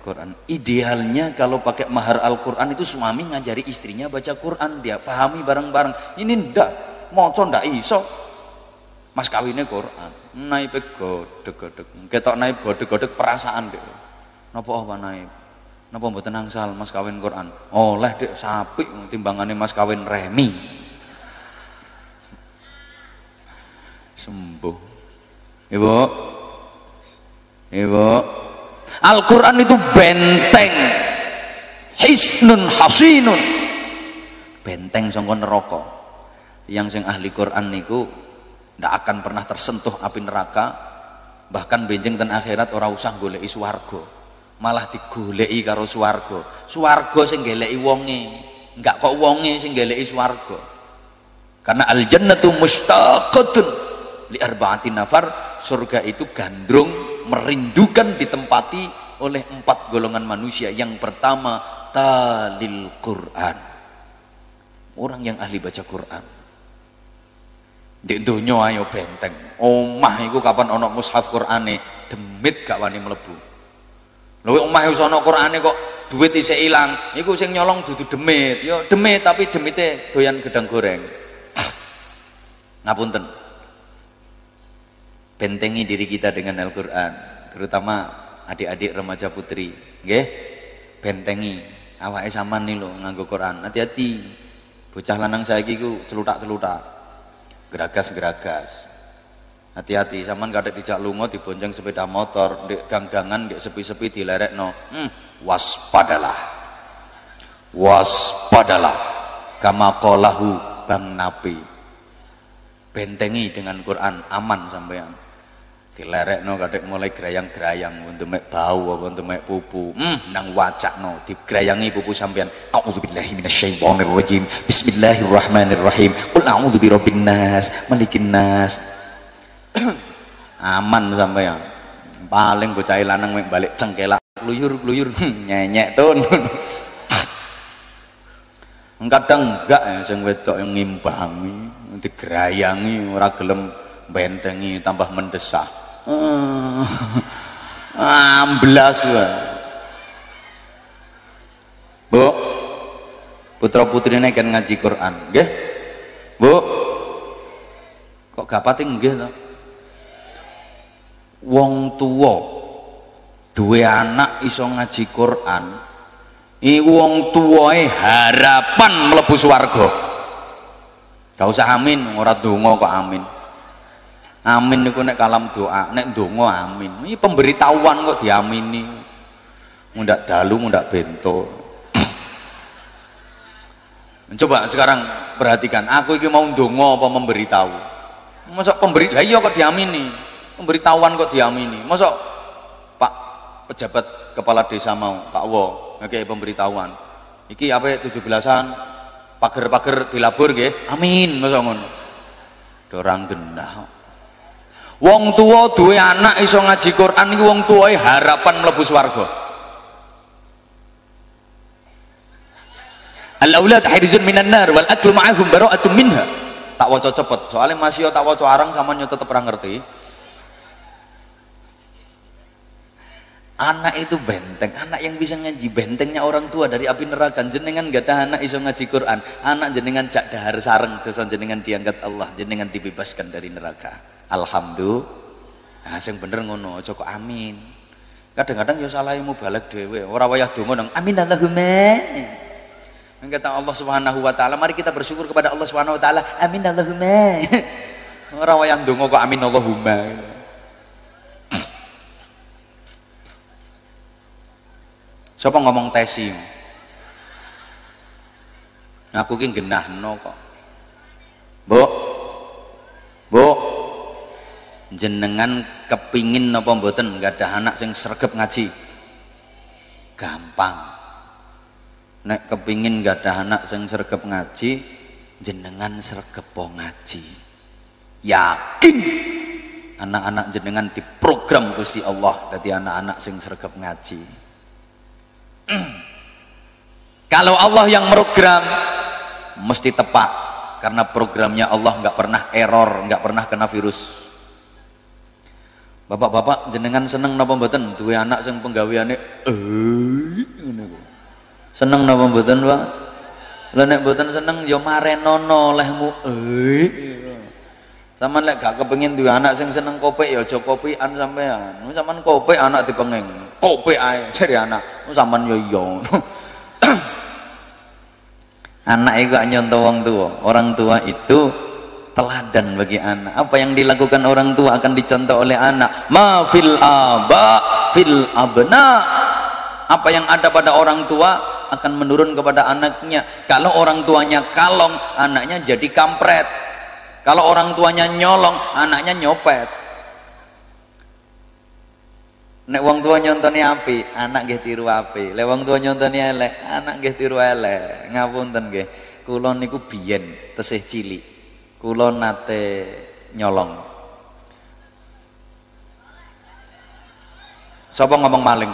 Quran. Idealnya kalau pakai mahar Al-Qur'an itu suami ngajari istrinya baca Quran, dia pahami bareng-bareng. Ini ndak, maca ndak iso. Mas kawinnya Quran. Naipe godheg-godheg. Ketok naib godheg-godheg perasaan deh. Napa apa naib? Napa mboten angsal Mas kawin Quran? Oleh Dik sapi timbangane Mas kawin remi. Sembuh. Ibu. Ibu. Al-Qur'an itu benteng. Hisnun hasinun. Benteng sangka neraka. Yang sing ahli Quran niku ndak akan pernah tersentuh api neraka bahkan benjing dan akhirat ora usah goleki swarga malah digoleki karo swarga. Swarga sing geleki wonge, enggak kok wonge sing geleki swarga. Karena al jannatu mustaqatun li arba'ati nafar, surga itu gandrung merindukan ditempati oleh empat golongan manusia. Yang pertama talil Quran. Orang yang ahli baca Quran. Di donya ayo benteng. Omah iku kapan ana mushaf Qurane, demit gak wani mlebu. Lho omah wis ana Qur'ane kok duit isih ilang, iku sing nyolong dudu demit. Yo demit tapi demite doyan gedang goreng. Ngapunten. Bentengi diri kita dengan Al-Qur'an, terutama adik-adik remaja putri, nggih. Bentengi awake sampean nih lho nganggo Quran. Hati-hati. Bocah lanang saiki ku celutak-celutak. Geragas-geragas hati-hati zaman kadek dijak lungo dibonceng sepeda motor di ganggangan di sepi-sepi dilerek no hmm, waspadalah. Waspadalah. Kama kolahu bang nabi. Bentengi dengan Quran aman sampean. No kadek mulai gerayang-gerayang untuk mek bau untuk mek pupu. Hmm, nang wacak no digerayangi pupu sampean. A'udzubillahi minasyaitonirrajim. Bismillahirrahmanirrahim. Qul a'udzu birabbin nas malikin nas aman sampai ya. Paling bocah lanang balik cengkelak kluyur kluyur nyenyek tun kadang enggak ya sing wedok yang ngimbangi digerayangi ora gelem bentengi tambah mendesak amblas wae Bu putra putrine kan ngaji Quran nggih? Bu kok gak nggih to wong tua duwe anak iso ngaji Quran i wong tuwae harapan mlebu swarga. Gak usah amin ora donga kok amin. Amin niku nek kalam doa nek donga amin. Ini pemberitahuan kok diamini. Mundak dalu mundak bento coba sekarang perhatikan aku ini mau donga apa memberitahu? Masa pemberi lah iya kok diamini pemberitahuan kok diamini. Masa Pak pejabat kepala desa mau Pak Wo oke pemberitahuan. Iki apa 17-an pager-pager dilabur nggih. Amin masa ngono. Dorang genah wong tua duwe anak iso ngaji Quran iki wong tuwae harapan mlebu swarga. Al-aulad hirzun minan nar wal aklu ma'ahum bara'atun minha. Tak waca cepet soalnya masih tak waca arang sama tetep ora ngerti anak itu benteng. Anak yang bisa ngaji. Bentengnya orang tua dari api neraka. Jenengan gak ada anak iso ngaji Quran. Anak jenengan cak dahar sareng. Terus jenengan diangkat Allah. Jenengan dibebaskan dari neraka. Alhamdulillah. Nah bener ngono kok amin. Kadang-kadang ya salahmu balik dhewe. Ora wayah donga nang amin Allahumma. Kata Allah Subhanahu wa taala mari kita bersyukur kepada Allah Subhanahu wa taala. Amin Allahumma. Ora wayah donga kok amin Allahumma Siapa ngomong tesi? Aku ki genahno kok. Bu. Bu. Jenengan kepingin napa mboten ada anak sing sregep ngaji? Gampang. Nek kepingin ada anak sing sregep ngaji, jenengan sregep ngaji. Yakin anak-anak jenengan diprogram Gusti Allah dadi anak-anak sing sregep ngaji. Kalau Allah yang merogram mesti tepat karena programnya Allah nggak pernah error, nggak pernah kena virus. Bapak-bapak jenengan seneng napa mboten duwe anak sing penggaweane eh Seneng napa mboten, Pak? Lah nek mboten seneng ya marenono lehmu eh. Saman lek gak kepengin duwe anak sing seneng kopi ya aja kopian sampean. Saman kopi anak dipenging. Kopi ae jare anak. Saman ya iya. anak itu nyontoh orang tua orang tua itu teladan bagi anak. Apa yang dilakukan orang tua akan dicontoh oleh anak. Ma fil aba fil abna. Apa yang ada pada orang tua akan menurun kepada anaknya. Kalau orang tuanya kalong anaknya jadi kampret. Kalau orang tuanya nyolong anaknya nyopet Nek wong tua nyontoni api, anak nggih tiru api. Lek wong tua nyontoni elek, anak nggih tiru elek. Ngapunten nggih. Kula niku biyen tesih cilik. Kula nate nyolong. Sapa ngomong maling?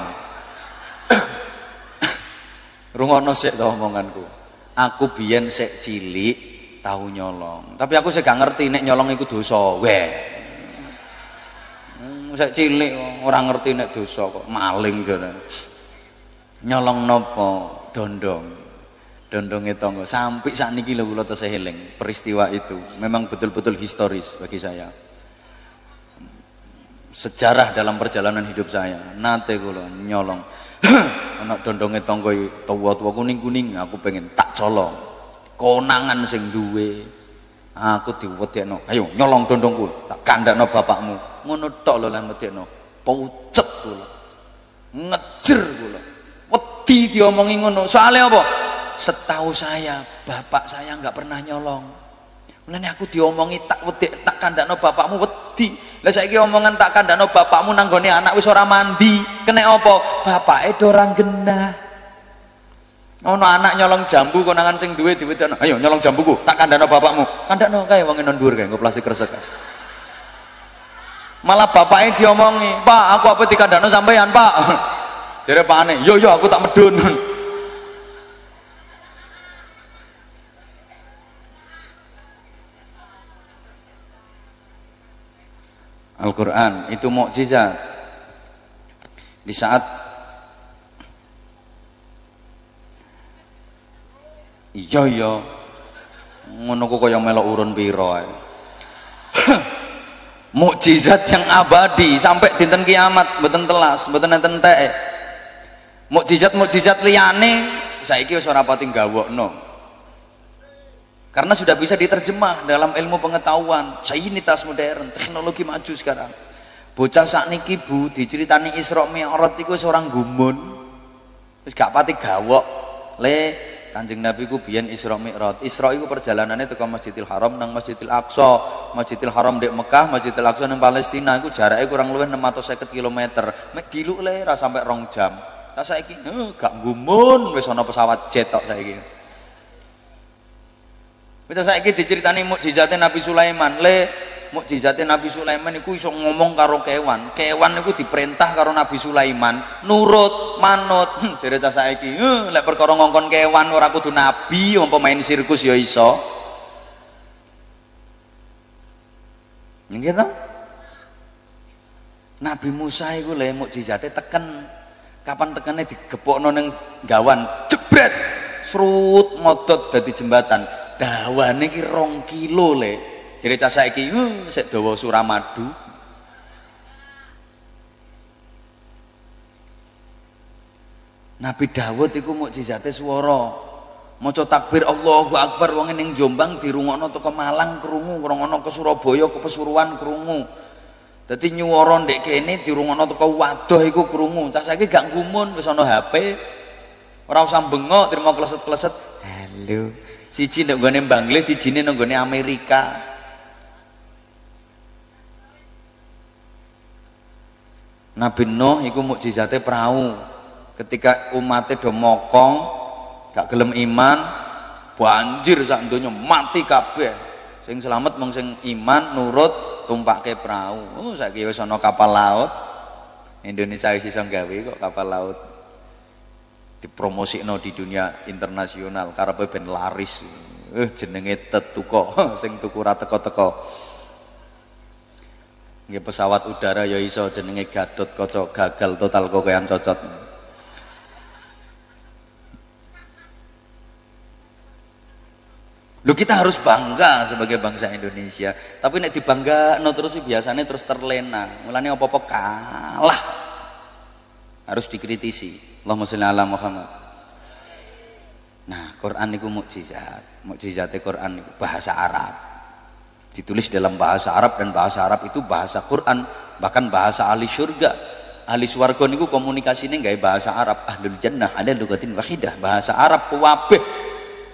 Rungokno sik to omonganku. Aku biyen sik cilik tahu nyolong. Tapi aku sih gak ngerti nek nyolong iku dosa. Weh, saya cilik orang ngerti nek dosa kok maling jane. Nyolong nopo? Dondong. Dondonge tangga. Sampai saat lho kula tesih eling peristiwa itu. Memang betul-betul historis bagi saya. Sejarah dalam perjalanan hidup saya. Nate kula nyolong. Anak dondonge tangga tuwa-tuwa kuning-kuning aku pengen tak colong. Konangan sing duwe. Aku diwedekno. Ayo nyolong dondongku, tak kandakno bapakmu ngono tok lho lan medekno pucet kula ngejer kula wedi diomongi ngono. Soalnya apa? Setahu saya bapak saya nggak pernah nyolong. Mulane aku diomongi tak wedek tak kandakno bapakmu wedi. Lah saiki omongan tak kandakno bapakmu nanggone anak wis ora mandi. Kena apa? Bapake do orang genah. Ono anak nyolong jambu konangan sing duwe diwedekno ayo nyolong jambuku tak kandakno bapakmu. Kandakno kae wong enon dhuwur kae nggo plastik kresek malah bapaknya diomongi pak aku apa dikandano sampean pak? Jadi pak aneh yo yo aku tak medun Al-Quran itu mukjizat. Di saat iya iya. Ngono kok kaya melok urun mukjizat yang abadi sampai dinten kiamat mboten telas mboten enten teke mukjizat mukjizat liyane saiki wis ora pati gawokno. Karena sudah bisa diterjemah dalam ilmu pengetahuan. Sainitas modern teknologi maju sekarang. Bocah sakniki Bu diceritani Isra Mi'raj iku seorang gumun wis gak pati gawok. Le Kanjeng Nabi ku biyen Isra Mi'raj. Isra iku perjalanannya ke Masjidil Haram nang Masjidil Aqsa. Masjidil Haram di Mekah, Masjidil Aqsa nang Palestina iku jaraknya kurang luwih 650 km. Mek gilu le ra sampai rong jam. Lah saiki eh, gak gumun wis ana pesawat jet tok saiki. Wis saiki diceritani mukjizate Nabi Sulaiman. Le mukjizate Nabi Sulaiman iku iso ngomong karo kewan. Kewan iku diperintah karo Nabi Sulaiman nurut, manut. Hmm, jare cah saiki, "Eh, lek perkara ngongkon kewan ora kudu nabi, umpama main sirkus ya iso." To? Nabi Musa iku le mukjizate teken. Kapan tekene digepokno ning gawan, jebret. Srut modot dadi jembatan. Dawane iki 2 kilo le. Jadi cah saiki uh, Suramadu. Nabi Dawud iku mukjizate swara. Maca takbir Allahu Akbar wong ning Jombang dirungokno teko Malang krungu, krungono ke Surabaya ke Pesuruan krungu. Dadi nyuwara ndek kene dirungokno teko Wadoh iku krungu. Cah saiki gak gumun wis ana HP. Ora usah bengok terima kleset-kleset. Halo. Siji nek nggone Bangladesh, siji nek nggone Amerika. Nabi Nuh iku mukjizate perahu. Ketika umatnya do mokong, gak gelem iman, banjir sak donya mati kabeh. Sing selamat mung sing iman, nurut, tumpake perahu. Oh, saiki wis ana kapal laut. Indonesia wis iso gawe kok kapal laut. Dipromosikno di dunia internasional karepe ben laris. Eh jenenge tetuko sing tuku ra teko-teko. Nggih pesawat udara ya iso jenenge Gadot kaca gagal total kokean cocot. Lu kita harus bangga sebagai bangsa Indonesia. Tapi nek dibangga no terus biasanya terus terlena. Mulane apa-apa kalah. Harus dikritisi. Allahumma sholli ala Muhammad. Nah, Quran itu mukjizat. Mukjizatnya Quran itu bahasa Arab ditulis dalam bahasa Arab dan bahasa Arab itu bahasa Quran bahkan bahasa ahli surga. Ahli swarga niku komunikasinya nggak bahasa Arab ahlul jannah ada lugatin wahidah bahasa Arab wabeh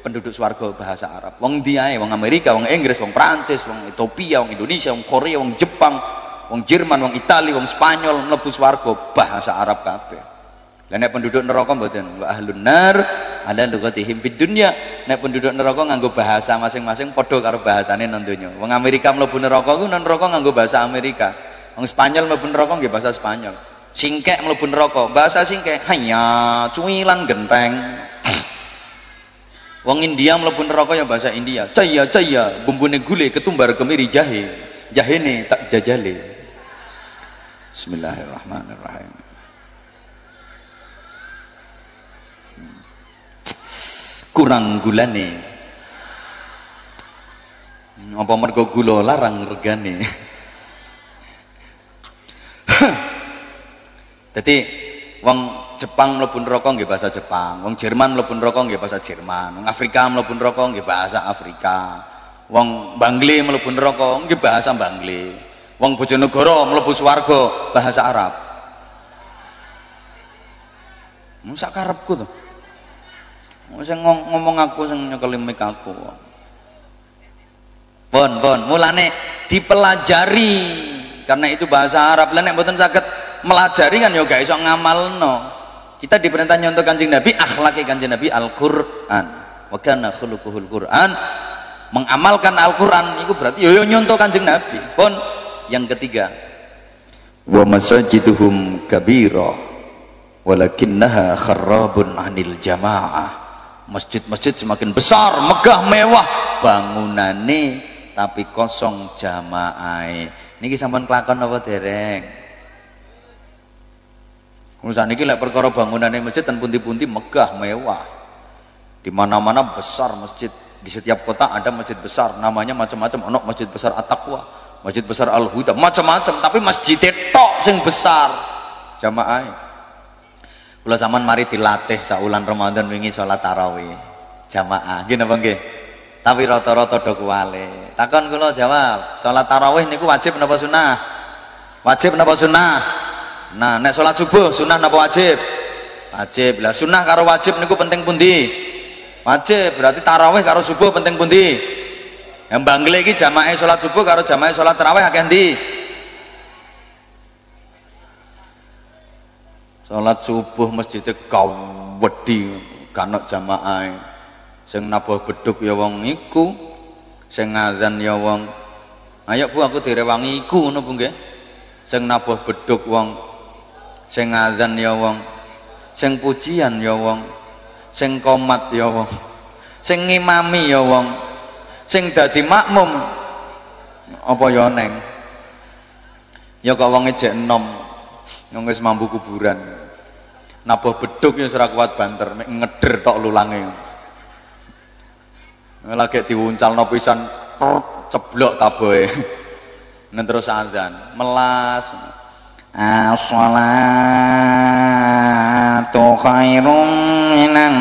penduduk swarga bahasa Arab. Wong dia wong Amerika wong Inggris wong Prancis wong Ethiopia wong Indonesia wong Korea wong Jepang wong Jerman wong Italia wong Spanyol mlebu swarga bahasa Arab kabeh nek penduduk neraka mboten. Wa ahlun nar ada lugatihim fid dunya. Nek penduduk neraka nganggo bahasa masing-masing padha karo bahasane nang donya. Wong Amerika mlebu neraka ku nang neraka nganggo bahasa Amerika. Wong Spanyol mlebu neraka nggih bahasa Spanyol. Singkek mlebu neraka bahasa singkek hanya cuilan genteng. Wong India mlebu neraka ya bahasa India. Caya caya bumbune gule ketumbar kemiri jahe. Jahene tak jajale. Bismillahirrahmanirrahim kurang gulane. Apa mergo gula larang regane? Jadi wong Jepang mlebu neraka nggih bahasa Jepang wong Jerman mlebu neraka nggih bahasa Jerman wong Afrika mlebu neraka nggih bahasa Afrika wong Bangle mlebu neraka nggih bahasa Bangle wong Bojonegoro mlebu swarga bahasa Arab. Musak karepku tuh Sing ngomong aku sing nyekeli mik aku. Pun pun mulane dipelajari karena itu bahasa Arab. Lah nek mboten saged melajari kan ya gak iso ngamalno. Kita diperintah nyontoh Kanjeng Nabi, akhlaki Kanjeng Nabi Al-Qur'an. Wa kana khuluquhul Qur'an. Mengamalkan Al-Qur'an itu berarti yo nyontoh Kanjeng Nabi. Pun yang ketiga wa masajiduhum kabira walakinnaha kharrabun anil jamaah masjid-masjid semakin besar megah mewah bangunane tapi kosong jamaah. Niki sampean kelakon apa dereng? Urusan niki lek perkara bangunane masjid dan pundi-pundi megah mewah. Di mana-mana besar masjid. Di setiap kota ada masjid besar. Namanya macam-macam. Ono masjid besar At-Taqwa masjid besar Al-Huda macam-macam. Tapi masjid tok sing besar. Jamaah Kula zaman mari dilatih saulan Ramadan wingi salat tarawih jamaah. Nggih napa nggih? Tapi rata-rata do kuwale. Takon kula jawab, salat tarawih niku wajib napa sunah? Wajib napa sunah? Nah, nek salat subuh sunah napa wajib? Wajib. Lah sunah karo wajib niku penting pundi? Wajib. Berarti tarawih karo subuh penting pundi? Yang bangle iki jamaah salat subuh karo jamaah salat tarawih akeh ndi? Salat subuh masjidnya kawedi kanok jamaah. Sing nabuh beduk ya wong iku, sing ngazan ya wong. Ayo Bu aku direwangi iku ngono Bu nggih. Sing nabuh beduk wong, sing ngazan ya wong, sing pujian ya wong, sing komat ya wong, sing ngimami ya wong, sing dadi makmum apa ya neng. Ya kok wong ejek enom, wong wis kuburan nabuh beduk ya ora kuat banter. Mek ngeder tok lulange. Lagi diuncalno pisan ceblok taboe nen terus azan melas. As-salatu khairum minan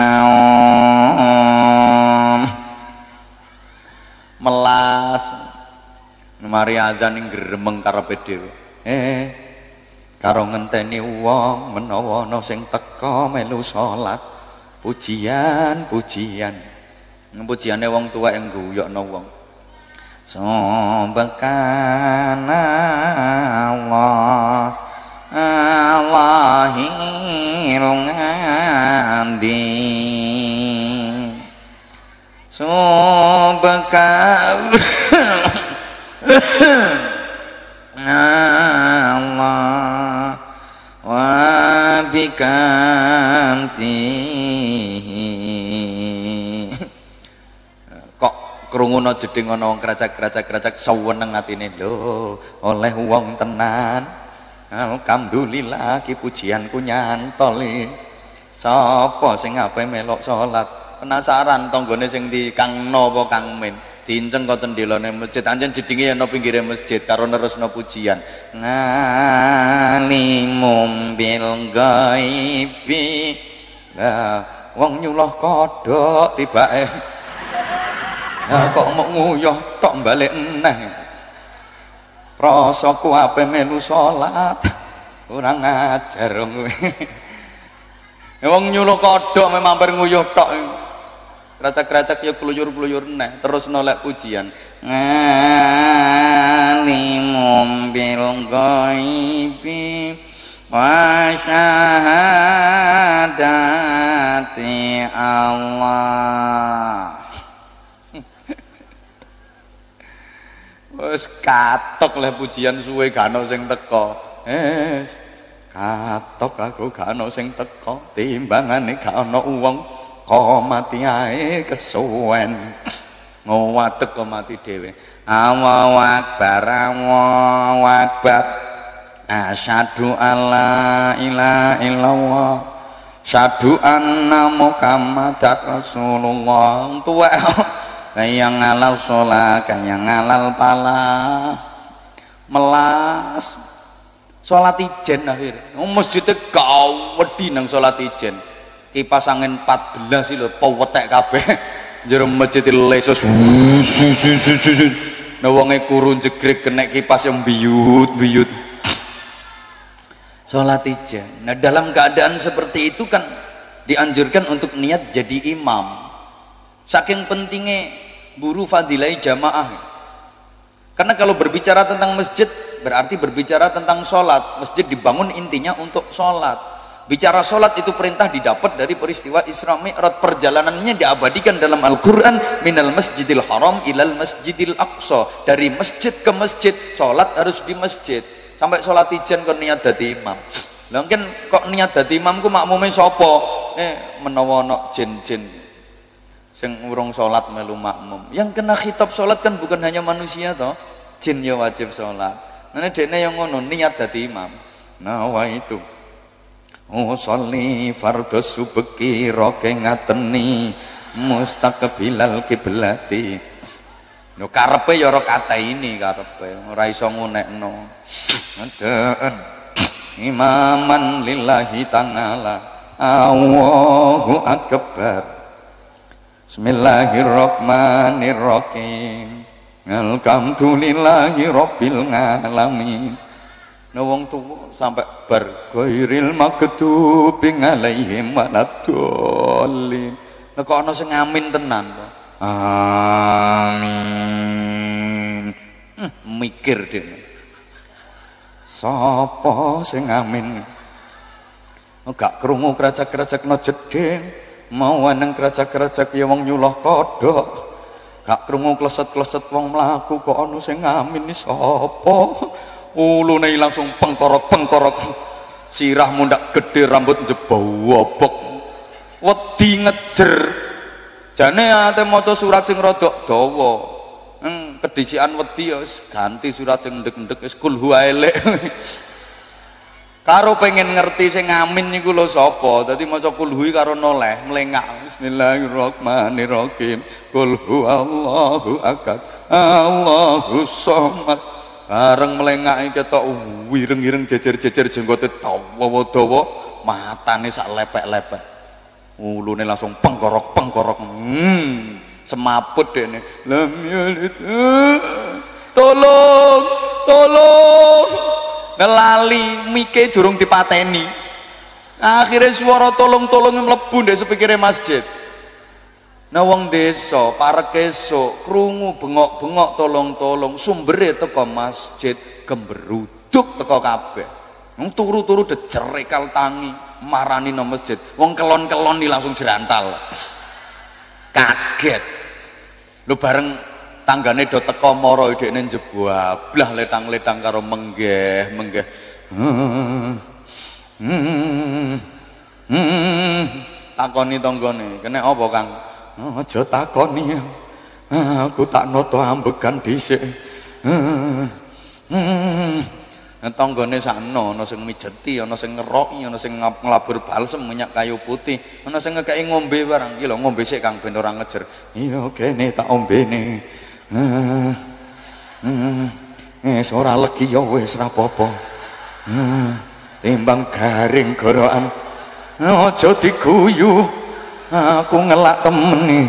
naum. Melas. Mari azan ning gremeng karepe dhewe. Eh karo ngenteni wong menawa ana sing teka melu salat. Pujian pujian. Pujiane wong tuwa yang guyokno wong. Subhana Allah Allahil ngandi. Subhana Wa bikamtihi. Kok krungono jeding ana wong kracak-kracak-kracak saweneng atine? Oleh wong tenan. Alhamdulillah ki pujianku nyantol sapa sing ape melok salat? Penasaran tanggane sing di Kang No apa Kang Min diinceng kok cendelane masjid. Anjen jedinge ana pinggire masjid karo nerusno pujian. Ngalimum bil ghaibi nah wong nyuloh kodhok tibake. Nah kok mau nguyuh tok balik neh rasaku ape melu salat. Kurang ajar wong wong nyuloh kodhok mampir nguyuh tok Keracak-keracak ya keluyur-keluyur neh terus nolak pujian. Ngalimum bil ghaibi wa syahadati Allah. Wes katok lah pujian suwe gak ono sing teko. Es katok aku gak ono sing teko, timbangane gak ono wong kok mati ae kesuwen. Ngowatek kok mati dhewe. Allahu akbar Allahu akbar. Asyhadu alla ilaha illallah. Syadu anna muhammadar rasulullah. Tuwa. Kaya ngalal sholat kaya ngalal pala melas. Sholat ijen akhir. Masjidnya kau wedi nang sholat ijen kipas angin 14 sih lho pewetek kabeh. Jero masjid lesos. Nah wonge kurun jegrek kena kipas yang biyut-biyut sholat ijen nah dalam keadaan seperti itu kan dianjurkan untuk niat jadi imam. Saking pentingnya buru fadilai jamaah. Karena kalau berbicara tentang masjid berarti berbicara tentang sholat. Masjid dibangun intinya untuk sholat Bicara sholat itu perintah didapat dari peristiwa Isra Mi'raj. Perjalanannya diabadikan dalam Al-Quran. Minal masjidil haram ilal masjidil aqsa. Dari masjid ke masjid. Sholat harus di masjid. Sampai sholat ijen kok niat dadi imam. Mungkin kok niat dadi imam ku makmume sapa? Eh menawa jin-jin urung sholat melu makmum. Yang kena khitab sholat kan bukan hanya manusia toh. Jin ya wajib sholat. Nah dekne yang ngono niat dadi imam. Nah wah itu. Usolli fardhu subki roke ngateni mustaqbilal kiblati. No karepe ya kata ini karepe ora iso ngunekno. Ngeden imaman lillahi ta'ala. Allahu akbar. Bismillahirrahmanirrahim. Alhamdulillahi rabbil alamin. Nah wong tuwa sampai bar ghairil maghdubi alaihim waladdallin. Nah kok ana sing amin tenan kok. Amin. Hmm, mikir dene. Sapa sing amin? Oh, gak krungu keracak-keracakno jeding, mau nang keracak-keracak ya wong nyuloh kodhok. Gak krungu kleset-kleset wong mlaku kok ana sing amin sapa? Ulune langsung pengkorok-pengkorok. Sirah mundak gede rambut jebobok wedi ngejer. Jane ate maca surat sing rada dawa. Hmm, kedisian wedi ya ganti surat sing ndek-ndek wis kul karo pengen ngerti sing ngamin niku lho sapa? Dadi maca kul karo noleh mlengak. Bismillahirrahmanirrahim. Kul huwallahu akad. Allahu somad bareng melengak ketok wireng-ireng jejer-jejer jenggote dawa-dawa matane sak lepek-lepek. Ulune langsung pengkorok-pengkorok hmm semaput dek nih lam yalid tolong tolong. Lali mike durung dipateni. Akhirnya suara tolong-tolong mlebu ndek sepikire masjid Nah wong desa parek esuk krungu bengok-bengok tolong-tolong sumbere teko masjid gemberuduk teko kabeh. Wong turu-turu decerekal tangi marani nang masjid. Wong kelon-kelon ni langsung jerantal. Kaget. Lu bareng tanggane do teko mara idekne jebablah letang-letang karo menggeh, menggeh. Hmm. Hmm. Hmm. Takoni tanggane, kena apa Kang? Aja takoni. Aku tak noto ambekan dhisik. Tanggane sakno ana sing mijeti ana sing ngeroki ana sing nglabur balsem minyak kayu putih ana sing ngekeki ngombe barang. Iki lho ngombe sik Kang ben ora ngejer. Iya kene tak ombene. Eh ora legi ya wis ora apa-apa. Timbang garing gorokan. Aja diguyu aku ngelak temen nih.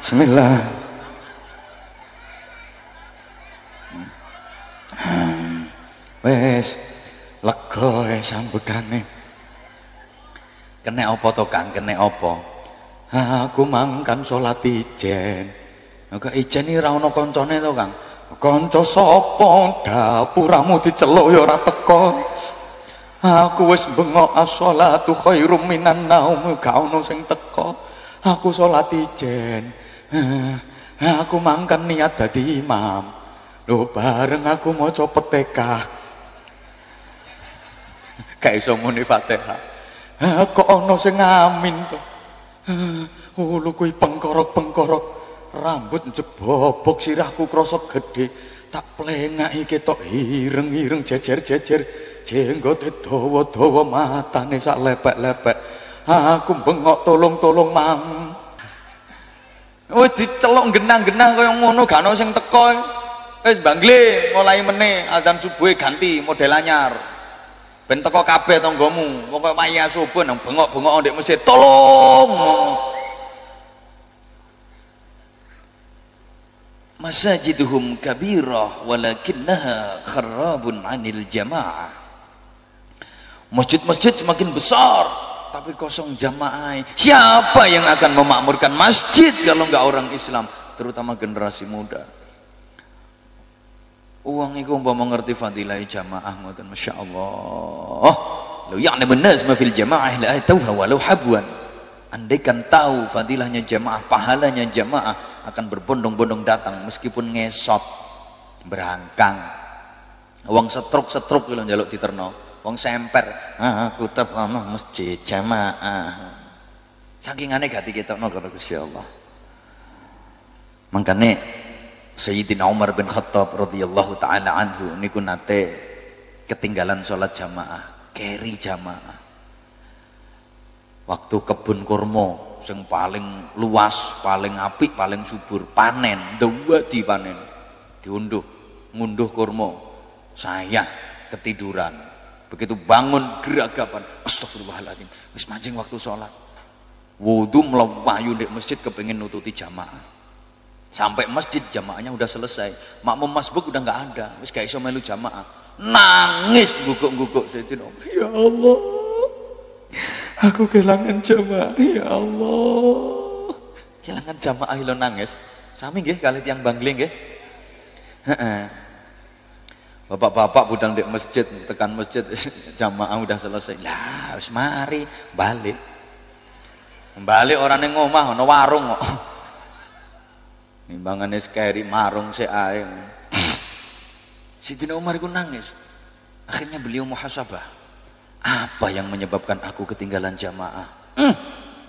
Bismillah. Wes lega wes sambegane. Kena apa to kan kena apa? Aku mangkan salat ijen. Kok ijen iki ora ana kancane to Kang? Kanca sapa? Dapuramu diceluk ya ora teko aku wis bengok as-shalatu khairum minan naum. Gak ono sing teko. Aku salat ijen. Aku mangkan niat dadi imam. Lho bareng aku maca petekah gak iso muni Fatihah. Kok ono sing amin to? Ulu kuwi pengkorok-pengkorok. Rambut jebobok sirahku krasa gede tak plengaki ketok ireng-ireng jejer-jejer jenggote dawa-dawa matane sak lepek-lepek. Aku bengok tolong-tolong mang wis dicelok genang-genang kaya ngono gak ono sing teko. Wis bangle mulai meneh adzan subuh ganti model anyar. Ben teko kabeh tanggamu pokoke waya subuh nang bengok-bengok ndek masjid tolong! Masajiduhum kabirah walakinnaha kharabun anil jamaah Masjid-masjid semakin besar, tapi kosong jamaah. Siapa yang akan memakmurkan masjid kalau nggak orang Islam, terutama generasi muda? Uang itu mau mengerti fadilah jamaah, ngoten masya Allah. Lo yang benar sama fil jamaah la tauha walau habuan. Andaikan tahu fadilahnya jamaah, pahalanya jamaah akan berbondong-bondong datang meskipun ngesot, berangkang. Uang setruk-setruk kalau jaluk diterno wong semper. Ah, aku tetep ana masjid jamaah. Saking aneh gati kita no karo Gusti Allah. Makane Sayyidina Umar bin Khattab radhiyallahu taala anhu niku nate ketinggalan sholat jamaah keri jamaah. Waktu kebun kurma sing paling luas paling apik paling subur panen dua di panen diunduh ngunduh kurma. Saya ketiduran begitu bangun geragapan astagfirullahaladzim. Wis mancing waktu sholat. Wudhu melawayu di masjid kepengen nututi jamaah. Sampai masjid jamaahnya udah selesai. Makmum masbuk udah nggak ada. Wis gak iso melu jamaah. Nangis guguk-guguk Sayyidina ya Allah. Aku kehilangan jamaah. Ya Allah. Kehilangan jamaah lo nangis. Sami nggih kali tiang bangling nggih Bapak-bapak budal di masjid, tekan masjid jamaah udah selesai. Lah, harus mari balik. Balik orang yang ngomah ono warung kok. Sekeri marung sik ae. Sidina Umar itu nangis. Akhirnya beliau muhasabah. Apa yang menyebabkan aku ketinggalan jamaah? Hmm,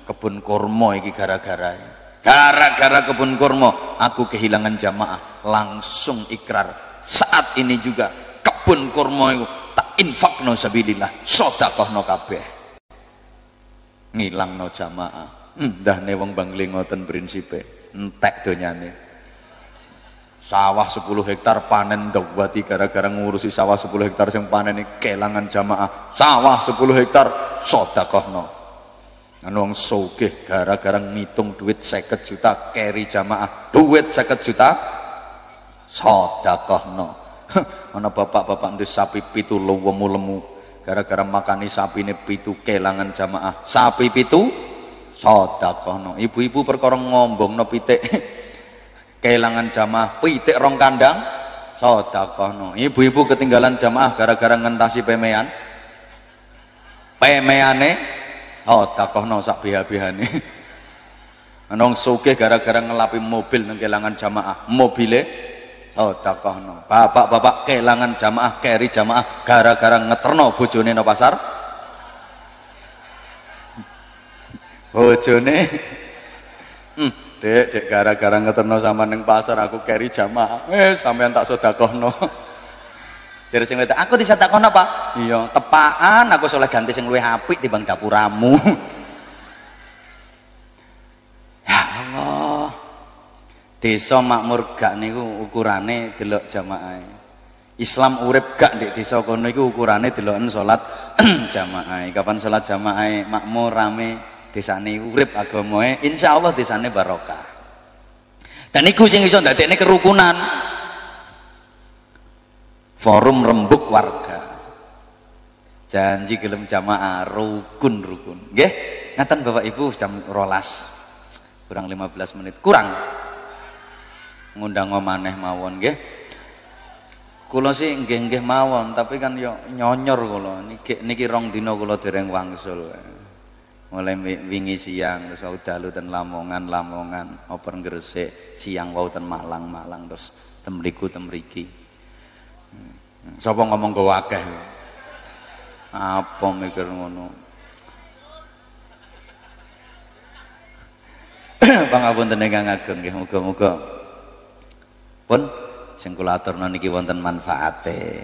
kebun kormo iki gara-gara. Gara-gara kebun kormo aku kehilangan jamaah. Langsung ikrar saat ini juga kebun kurma itu tak infak no sabilillah. No kabeh. Ngilang no jamaah dah wong bangli ngoten prinsipe. Entek donyane. Sawah 10 hektar panen dawati gara-gara ngurusi sawah 10 hektar yang panen kelangan jamaah. Sawah 10 hektar no anu wong sugih gara-gara ngitung duit 50 juta keri jamaah. Duit 50 juta no ana bapak-bapak ndus sapi pitu lemu lemu gara-gara makani ini pitu kelangan jamaah. Sapi pitu? Sedekahno ibu-ibu perkara ngombongno pitik. Kelangan jamaah pitik rong kandang? Sedekahno ibu-ibu ketinggalan jamaah gara-gara ngentasi pemean? Pemeane? Sedekahno sak biha-bihane Nong suke gara-gara ngelapi mobil nang kelangan jamaah. Mobile oh takohno. Bapak-bapak kelangan jamaah keri jamaah gara-gara ngeterno bojone no pasar? Bojone? Hmm, dek dek gara-gara ngeterno sama neng pasar aku keri jamaah. Eh sampean tak sedakohno jadi sing aku disedakohno pak? Iya tepaan aku soleh ganti sing luwih apik timbang dapuramu. Allah desa makmur gak niku ukurane delok jamaah. Islam urip gak di desa kono iku ukurane deloken salat jamaah. Kapan salat jamaah makmur rame desane urip agamae insyaallah desane barokah. Dan iku sing iso ndadekne kerukunan. Forum rembuk warga. Janji gelem jamaah rukun rukun nggih? Ngaten Bapak Ibu jam rolas. Kurang 15 menit. Kurang ngundang maneh mawon nggih. Kula sih nggih nggih mawon tapi kan yo nyonyor kula. Niki niki rong dina kula dereng wangsul. Mulai wingi siang terus wau dalu ten Lamongan Lamongan oper Gresik siang wau ten Malang Malang terus temriku temriki sapa ngomong go akeh? Apa mikir ngono? Pangapunten ingkang agung nggih muga-muga pun sing kula aturna niki wonten manfaate.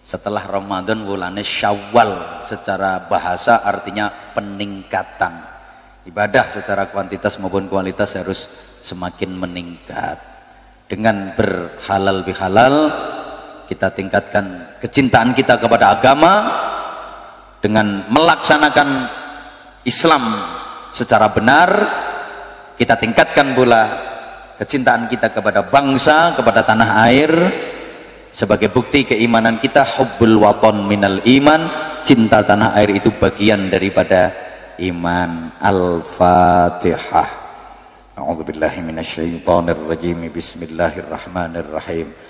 Setelah Ramadan bulane Syawal secara bahasa artinya peningkatan. Ibadah secara kuantitas maupun kualitas harus semakin meningkat. Dengan berhalal bihalal kita tingkatkan kecintaan kita kepada agama dengan melaksanakan Islam secara benar kita tingkatkan pula kecintaan kita kepada bangsa kepada tanah air sebagai bukti keimanan kita hubbul waton minal iman cinta tanah air itu bagian daripada iman. Al-fatihah. A'udzubillahi bismillahirrahmanirrahim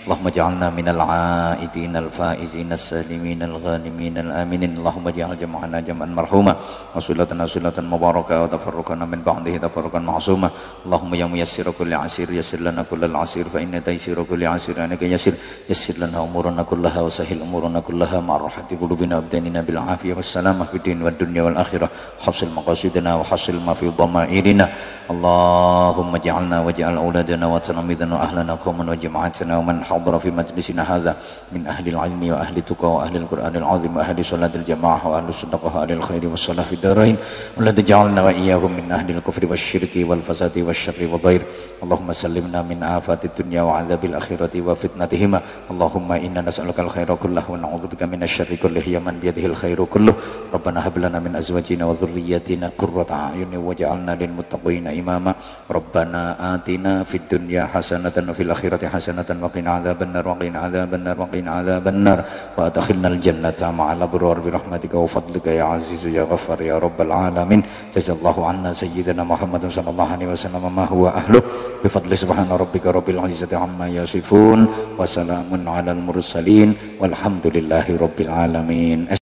اللهم اجعلنا من العائدين الفائزين السالمين الغانمين الآمنين. اللهم اجعل جمعنا جمعا مرحوما وصلتنا صلة مباركة وتفرقنا من بعده تفرقا معصوما. اللهم يا ميسر كل عسير يسر لنا كل العسير فإن تيسير كل عسير أنك يسر. يسر لنا أمورنا كلها وسهل أمورنا كلها مع راحة قلوبنا. وأبداننا بالعافية والسلامة في الدين والدنيا والآخرة. حصل مقاصدنا وحصل ما في ضمائرنا. اللهم اجعلنا واجعل أولادنا وتلاميذنا وأهلنا قوما وجماعتنا ومن حضر في مجلسنا هذا من أهل العلم وأهل التقى وأهل القرآن العظيم وأهل صلاة الجماعة وأهل الصدقة وأهل الخير والصلاة في الدارين والذي جعلنا وإياهم من أهل الكفر والشرك والفساد والشر والضير. اللهم سلمنا من آفات الدنيا وعذاب الآخرة وفتنتهما. اللهم إنا نسألك الخير كله ونعوذ بك من الشر كله يا من بيده الخير كله. ربنا هب لنا من أزواجنا وذرياتنا قرة أعين وجعلنا للمتقين إماما. ربنا آتنا في الدنيا حسنة وفي الآخرة حسنة وقنا عذاب النار وقنا عذاب النار وقنا عذاب النار وأدخلنا الجنة مع الأبرار برحمتك. وفضلك يا عزيز يا غفر يا رب العالمين. جزا الله عنا سيدنا محمد صلى الله عليه وسلم. ما هو أهله؟ بفضل سبحان ربك رب العزة عما يصفون. وسلام على المرسلين. والحمد لله رب العالمين.